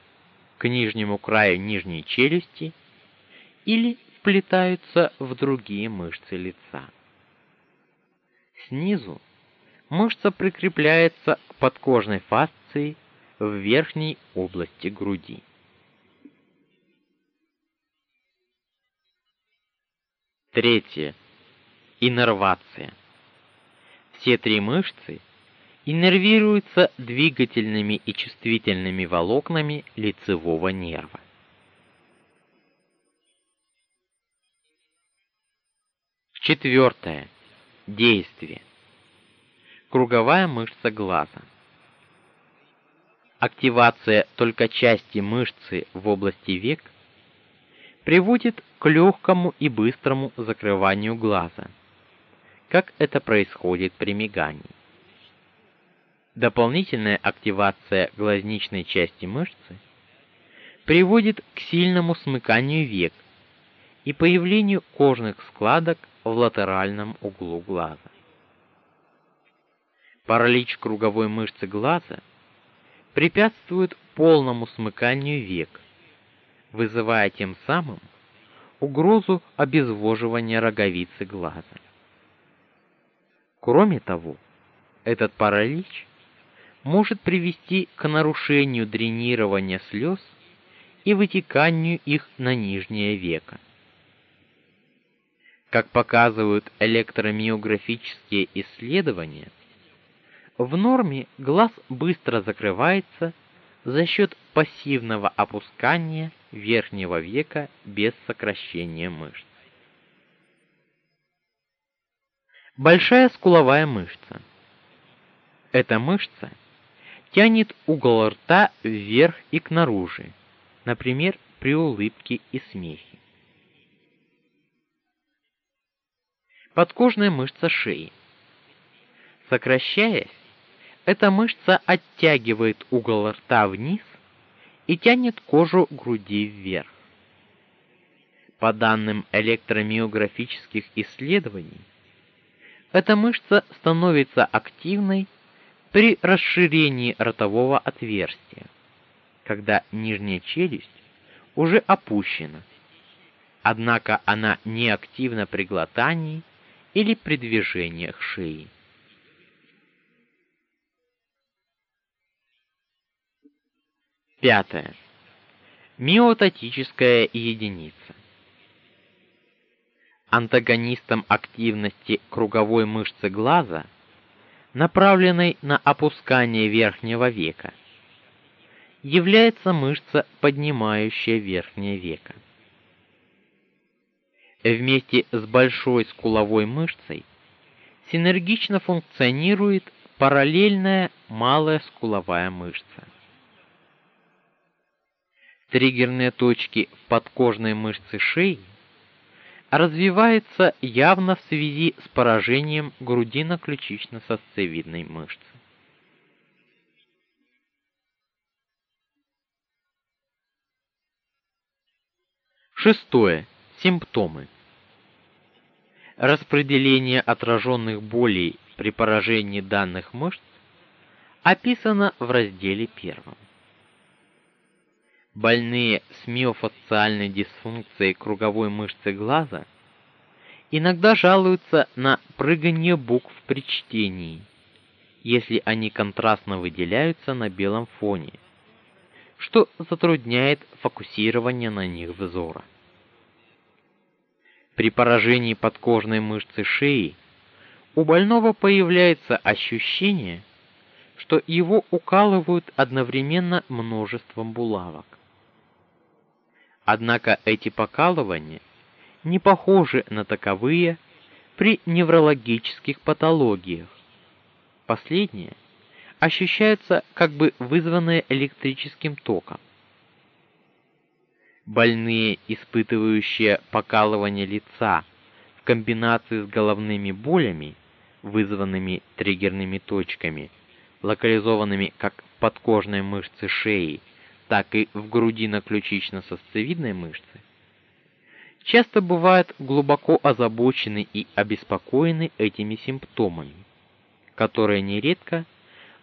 к нижнему краю нижней челюсти или вплетаются в другие мышцы лица. Снизу мышца прикрепляется к подкожной фасции в верхней области груди. Третье. Иннервация. Все три мышцы иннервируются двигательными и чувствительными волокнами лицевого нерва. Четвертое. Действие. Круговая мышца глаза. Активация только части мышцы в области век приводит к легкому и быстрому закрыванию глаза, как это происходит при мигании. Дополнительная активация глазничной части мышцы приводит к сильному смыканию век и появлению кожных складок в латеральном углу глаза. Паралич круговой мышцы глаза препятствует полному смыканию век, вызывая тем самым угрозу обезвоживания роговицы глаза. Кроме того, этот паралич может привести к нарушению дренирования слез и вытеканию их на нижнее веко. Как показывают электромиографические исследования, в норме глаз быстро закрывается за счет пассивного опускания верхнего века без сокращения мышц. Большая скуловая мышца. Эта мышца тянет угол рта вверх и к наружу, например, при улыбке и смехе. подкожная мышца шеи. Сокращаясь, эта мышца оттягивает угол рта вниз и тянет кожу груди вверх. По данным электромиографических исследований, эта мышца становится активной при расширении ротового отверстия, когда нижняя челюсть уже опущена. Однако она не активна при глотании или при движениях шеи. Пятое. Миотатическая единица. Антагонистом активности круговой мышцы глаза, направленной на опускание верхнего века, является мышца, поднимающая верхнее веко. вместе с большой скуловой мышцей синергично функционирует параллельная малая скуловая мышца. Триггерные точки в подкожной мышце шеи развиваются явно в связи с поражением грудино-ключично-сосцевидной мышцы. Шестое. Симптомы. Распределение отраженных болей при поражении данных мышц описано в разделе первом. Больные с миофасциальной дисфункцией круговой мышцы глаза иногда жалуются на прыгание букв при чтении, если они контрастно выделяются на белом фоне, что затрудняет фокусирование на них взора. При поражении подкожной мышцы шеи у больного появляется ощущение, что его укалывают одновременно множеством булавок. Однако эти покалывания не похожи на таковые при неврологических патологиях. Последние ощущаются как бы вызванные электрическим током. Больные, испытывающие покалывание лица в комбинации с головными болями, вызванными триггерными точками, локализованными как в подкожной мышце шеи, так и в грудино-ключично-сосцевидной мышце, часто бывают глубоко озабочены и обеспокоены этими симптомами, которые нередко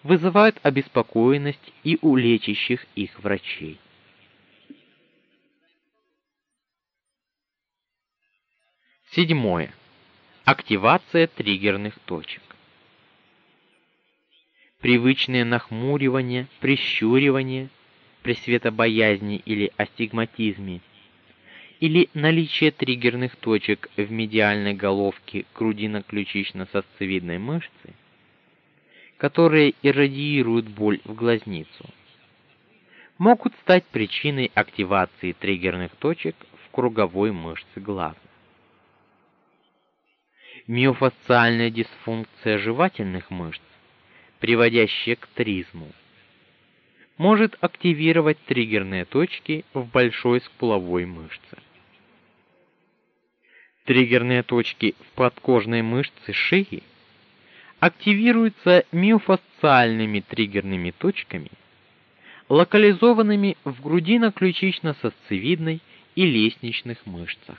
вызывают обеспокоенность и у лечащих их врачей. Седьмое. Активация триггерных точек. Привычные нахмуривание, прищуривание при светобоязни или астигматизме или наличие триггерных точек в медиальной головке грудино-ключично-сосцевидной мышцы, которые иррадиируют боль в глазницу, могут стать причиной активации триггерных точек в круговой мышце глаза. Миофасциальная дисфункция жевательных мышц, приводящая к тризму, может активировать триггерные точки в большой скуловой мышце. Триггерные точки в подкожной мышце шеи активируются миофасциальными триггерными точками, локализованными в грудино-ключично-сосцевидной и лестничных мышцах.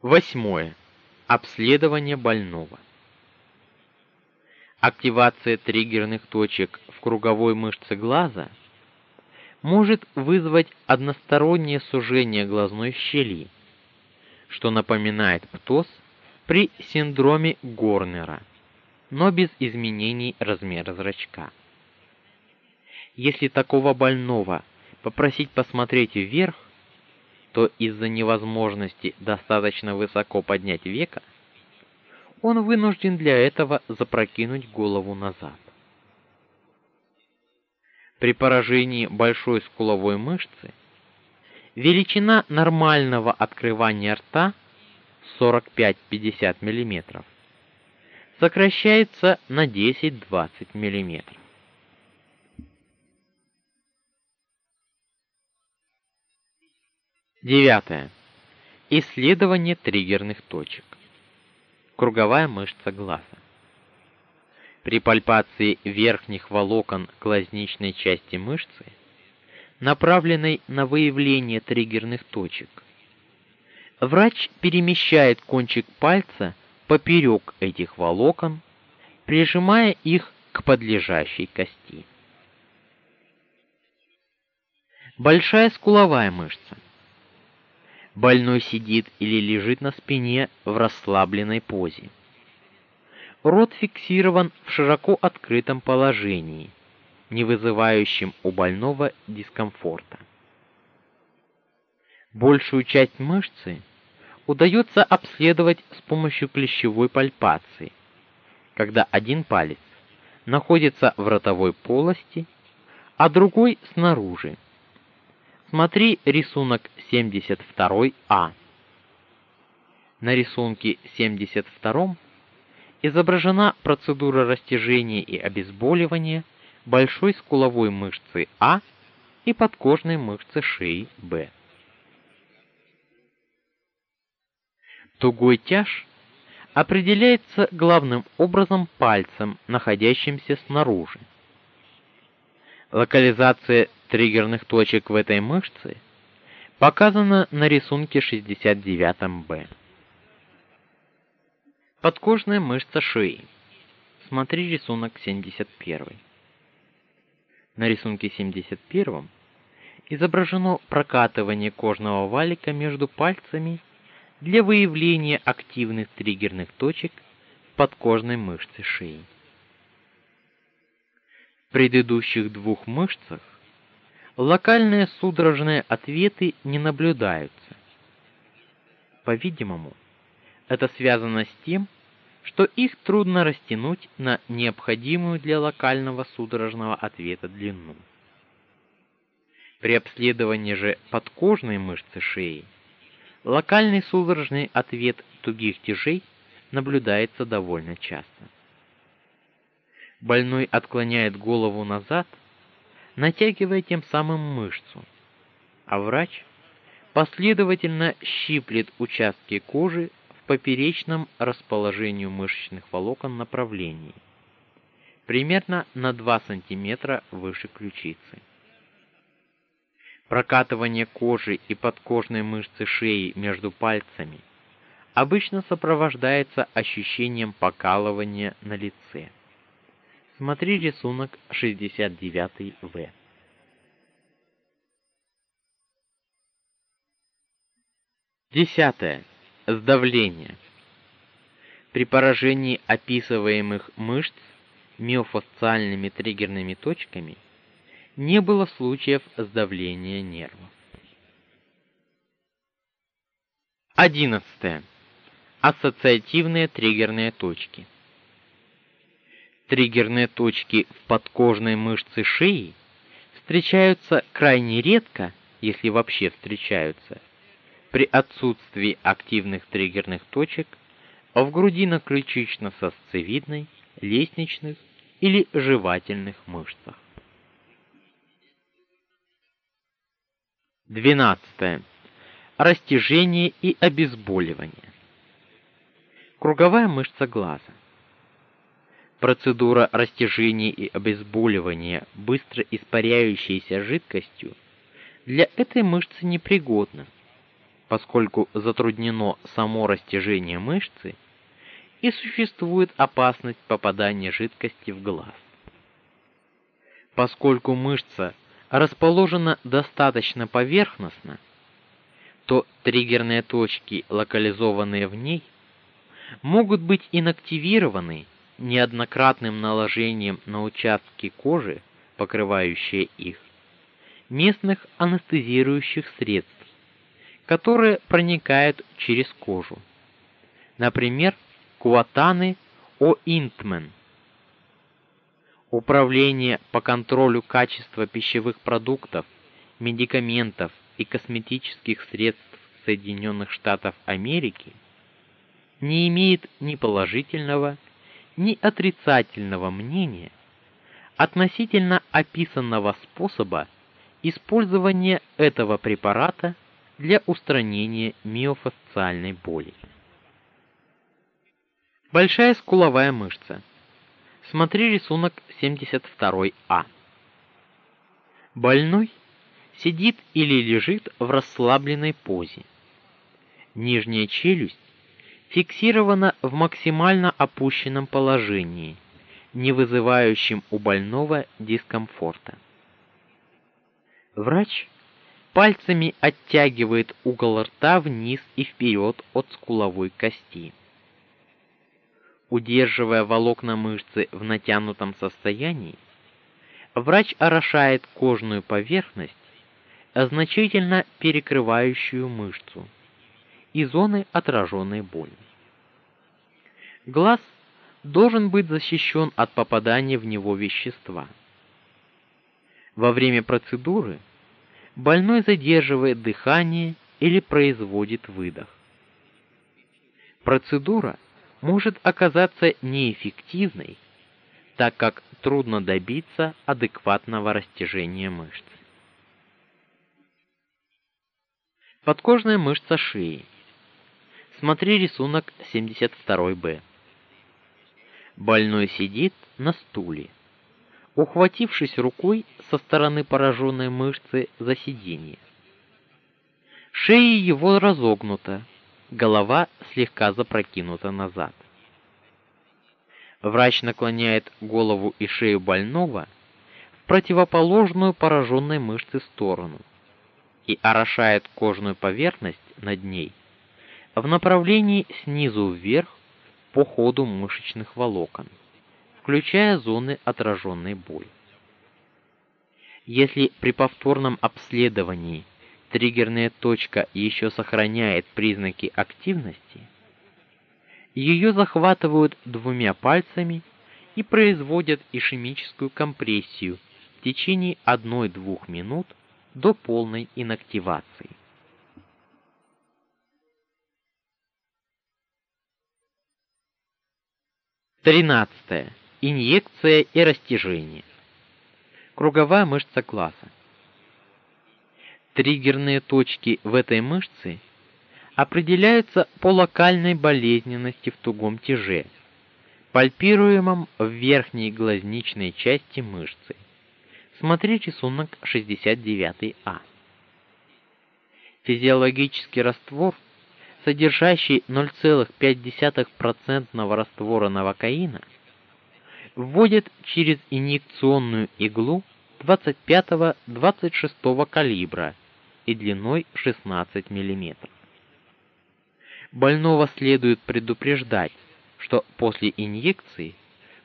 Восьмое. Обследование больного. Активация триггерных точек в круговой мышце глаза может вызвать одностороннее сужение глазной щели, что напоминает птоз при синдроме Горнера, но без изменений размера зрачка. Если такого больного попросить посмотреть вверх, то из-за невозможности достаточно высоко поднять веко, он вынужден для этого запрокинуть голову назад. При поражении большой скуловой мышцы величина нормального открывания рта 45-50 мм сокращается на 10-20 мм. Девятое. Исследование триггерных точек. Круговая мышца глаза. При пальпации верхних волокон глазничной части мышцы, направленной на выявление триггерных точек, врач перемещает кончик пальца поперек этих волокон, прижимая их к подлежащей кости. Большая скуловая мышца Больной сидит или лежит на спине в расслабленной позе. Рот фиксирован в широко открытом положении, не вызывающем у больного дискомфорта. Большую часть мышцы удается обследовать с помощью клещевой пальпации, когда один палец находится в ротовой полости, а другой снаружи, Смотри рисунок 72А. На рисунке 72 изображена процедура растяжения и обезболивания большой скуловой мышцы А и подкожной мышцы шеи Б. Тугой тяж определяется главным образом пальцем, находящимся снаружи. Локализация триггерных точек в этой мышце показана на рисунке 69-Б. Подкожная мышца шеи. Смотри рисунок 71. На рисунке 71 изображено прокатывание кожного валика между пальцами для выявления активных триггерных точек подкожной мышце шеи. Предыдущих двух мышцах локальные судорожные ответы не наблюдаются. По-видимому, это связано с тем, что их трудно растянуть на необходимую для локального судорожного ответа длину. При обследовании же подкожной мышцы шеи Локальный судорожный ответ тугих тяжей наблюдается довольно часто. Больной отклоняет голову назад, натягивая тем самым мышцу, а врач последовательно щиплет участки кожи в поперечном расположению мышечных волокон направлении, примерно на 2 см выше ключицы. Прокатывание кожи и подкожной мышцы шеи между пальцами обычно сопровождается ощущением покалывания на лице. Смотри рисунок 69В. Десятое. Сдавление. При поражении описываемых мышц миофасциальными триггерными точками – не было случаев сдавления нервов. 11. Ассоциативные триггерные точки. Триггерные точки в подкожной мышце шеи встречаются крайне редко, если вообще встречаются, при отсутствии активных триггерных точек в грудино-ключично-сосцевидной, лестничных или жевательных мышцах. 12. Растяжение и обезболивание. Круговая мышца глаза. Процедура растяжения и обезболивания быстро испаряющейся жидкостью для этой мышцы непригодна, поскольку затруднено само растяжение мышцы и существует опасность попадания жидкости в глаз. Поскольку мышца расположена достаточно поверхностно, то триггерные точки, локализованные в ней, могут быть инактивированы неоднократным наложением на участки кожи, покрывающие их, местных анестезирующих средств, которые проникают через кожу. Например, куатаны оинтмен Управление по контролю качества пищевых продуктов, медикаментов и косметических средств Соединенных Штатов Америки не имеет ни положительного, ни отрицательного мнения относительно описанного способа использования этого препарата для устранения миофасциальной боли. Большая скуловая мышца Смотри рисунок 72А. Больной сидит или лежит в расслабленной позе. Нижняя челюсть фиксирована в максимально опущенном положении, не вызывающем у больного дискомфорта. Врач пальцами оттягивает угол рта вниз и вперед от скуловой кости удерживая волокна мышцы в натянутом состоянии, врач орошает кожную поверхность, значительно перекрывающую мышцу, и зоны отраженной боли. Глаз должен быть защищен от попадания в него вещества. Во время процедуры больной задерживает дыхание или производит выдох. Процедура может оказаться неэффективной, так как трудно добиться адекватного растяжения мышц. Подкожная мышца шеи. Смотри рисунок 72-Б. Больной сидит на стуле, ухватившись рукой со стороны пораженной мышцы за сиденье. Шея его разогнута, голова слегка запрокинута назад. Врач наклоняет голову и шею больного в противоположную пораженной мышце сторону и орошает кожную поверхность над ней в направлении снизу вверх по ходу мышечных волокон, включая зоны отраженной боли. Если при повторном обследовании триггерная точка еще сохраняет признаки активности, ее захватывают двумя пальцами и производят ишемическую компрессию в течение 1-2 минут до полной инактивации. Тринадцатое. Инъекция и растяжение. Круговая мышца глаза. Триггерные точки в этой мышце определяются по локальной болезненности в тугом тяже, пальпируемом в верхней глазничной части мышцы. Смотри рисунок 69А. Физиологический раствор, содержащий 0,5% раствора новокаина, вводят через инъекционную иглу 25-26 калибра и длиной 16 мм. Больного следует предупреждать, что после инъекции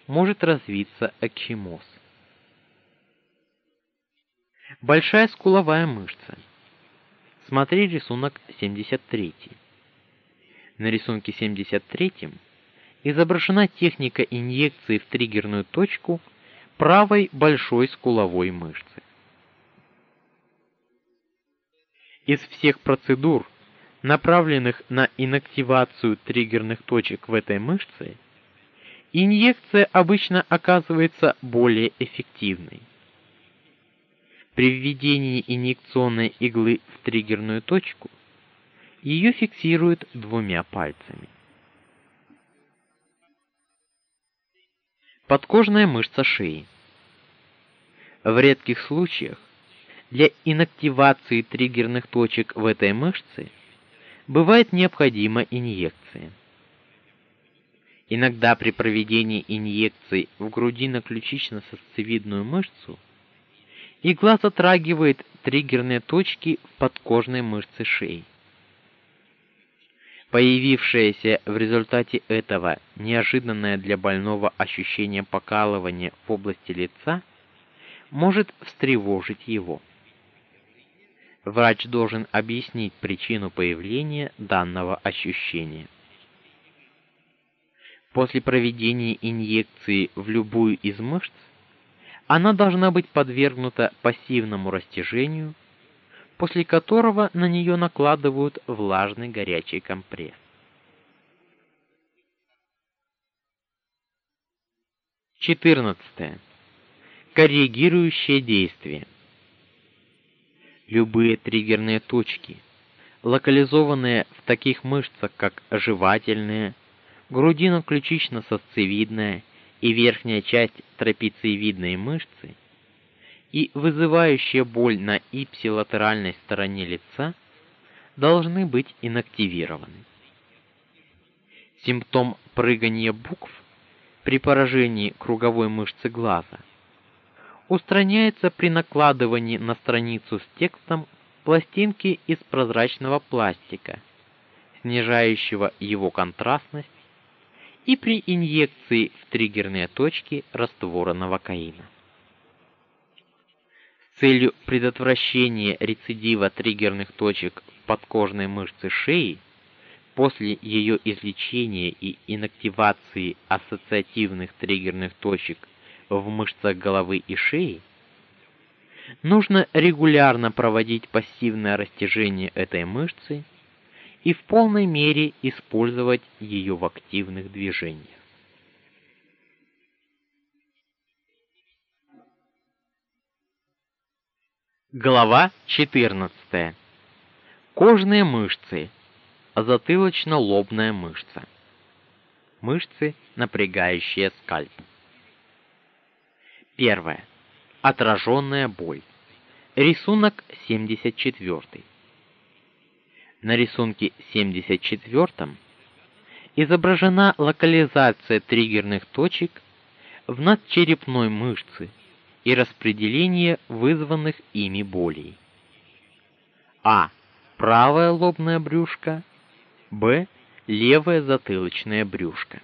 может развиться экхимоз. Большая скуловая мышца. Смотри рисунок 73. На рисунке 73 изображена техника инъекции в триггерную точку правой большой скуловой мышцы. Из всех процедур, направленных на инактивацию триггерных точек в этой мышце, инъекция обычно оказывается более эффективной. При введении инъекционной иглы в триггерную точку ее фиксируют двумя пальцами. Подкожная мышца шеи. В редких случаях для инактивации триггерных точек в этой мышце бывает необходима инъекция. Иногда при проведении инъекций в грудино-ключично-сосцевидную мышцу игла затрагивает триггерные точки в подкожной мышце шеи. Появившееся в результате этого неожиданное для больного ощущение покалывания в области лица может встревожить его. Врач должен объяснить причину появления данного ощущения. После проведения инъекции в любую из мышц она должна быть подвергнута пассивному растяжению, после которого на нее накладывают влажный горячий компресс. Четырнадцатое. Коррегирующее действие. Любые триггерные точки, локализованные в таких мышцах, как жевательная, грудино-ключично-сосцевидная и верхняя часть трапециевидной мышцы и вызывающая боль на ипсилатеральной стороне лица должны быть инактивированы. Симптом прыгания букв при поражении круговой мышцы глаза устраняется при накладывании на страницу с текстом пластинки из прозрачного пластика, снижающего его контрастность и при инъекции в триггерные точки раствора новокаина. Целью предотвращения рецидива триггерных точек подкожной мышцы шеи после ее излечения и инактивации ассоциативных триггерных точек в мышцах головы и шеи Нужно регулярно проводить пассивное растяжение этой мышцы и в полной мере использовать ее в активных движениях. Глава 14. Кожные мышцы. Затылочно-лобная мышца. Мышцы, напрягающие скальп. Первое. Отраженная боль. Рисунок 74. На рисунке 74 изображена локализация триггерных точек в надчерепной мышце и распределение вызванных ими болей. А. Правое лобное брюшко. Б. Левое затылочное брюшко.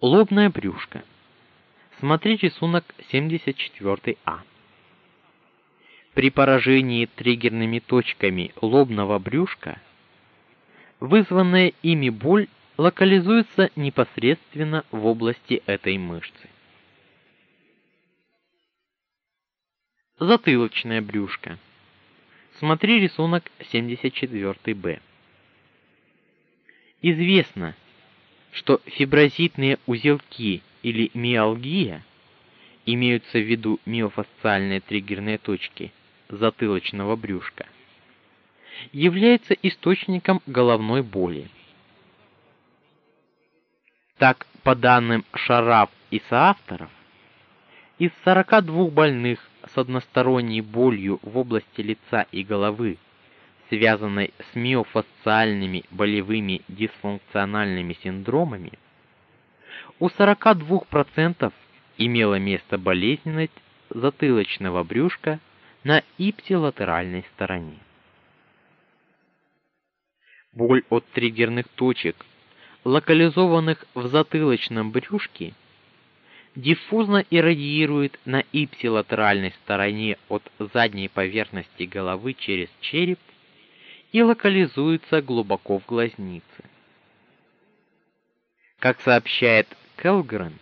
Лобное брюшко. Смотри рисунок 74А. При поражении триггерными точками лобного брюшка вызванная ими боль локализуется непосредственно в области этой мышцы. Затылочное брюшко. Смотри рисунок 74Б. Известно, что фиброзитные узелки или миалгия имеются в виду миофасциальные триггерные точки затылочного брюшка, является источником головной боли. Так, по данным Шараф и соавторов, из 42 больных с односторонней болью в области лица и головы, связанной с миофасциальными болевыми дисфункциональными синдромами, у 42% имела место болезненность затылочного брюшка на ипсилатеральной стороне. Боль от триггерных точек, локализованных в затылочном брюшке, диффузно иррадиирует на ипсилатеральной стороне от задней поверхности головы через череп и локализуется глубоко в глазнице. Как сообщает Келгрен,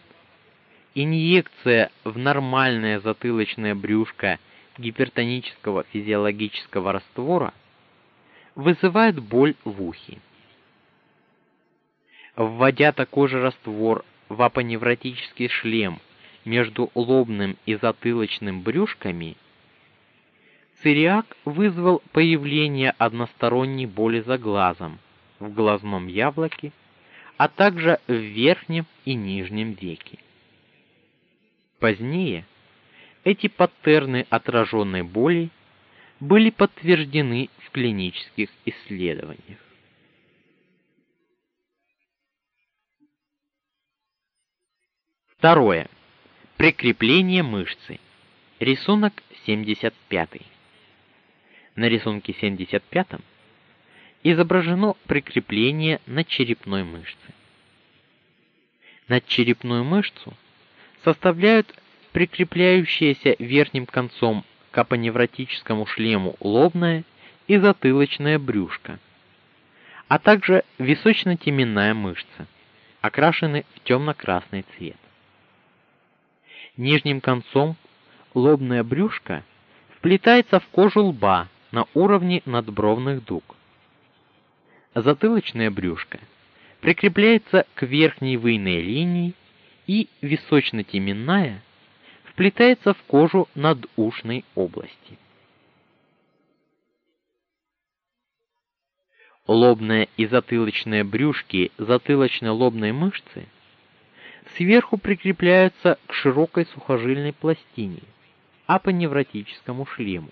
инъекция в нормальное затылочное брюшко гипертонического физиологического раствора вызывает боль в ухе. Вводя такой же раствор в апоневротический шлем между лобным и затылочным брюшками, Цириак вызвал появление односторонней боли за глазом, в глазном яблоке, а также в верхнем и нижнем веке. Позднее эти паттерны отраженной боли были подтверждены в клинических исследованиях. Второе. Прикрепление мышцы. Рисунок 75. На рисунке 75 изображено прикрепление надчерепной мышцы. Надчерепную мышцу составляют прикрепляющиеся верхним концом к апоневротическому шлему лобное и затылочное брюшко, а также височно-теменная мышца, окрашены в темно-красный цвет. Нижним концом лобное брюшко вплетается в кожу лба на уровне надбровных дуг. Затылочное брюшко прикрепляется к верхней выйной линии и височно-теменная вплетается в кожу надушной области. Лобная и затылочная брюшки затылочно-лобной мышцы сверху прикрепляются к широкой сухожильной пластине, апоневротическому шлему,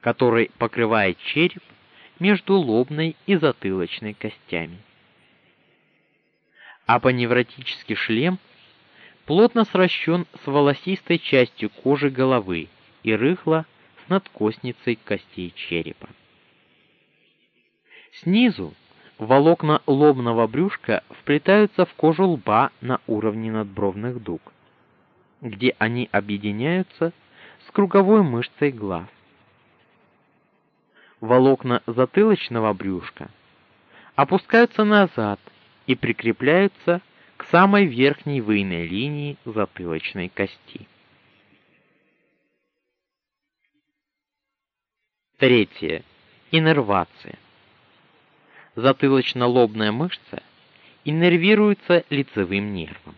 который покрывает череп между лобной и затылочной костями. Апоневротический шлем плотно сращен с волосистой частью кожи головы и рыхло с надкостницей костей черепа. Снизу волокна лобного брюшка вплетаются в кожу лба на уровне надбровных дуг, где они объединяются с круговой мышцей глаз. Волокна затылочного брюшка опускаются назад и прикрепляются к самой верхней выйной линии затылочной кости. Третье. Иннервация. Затылочно-лобная мышца иннервируется лицевым нервом.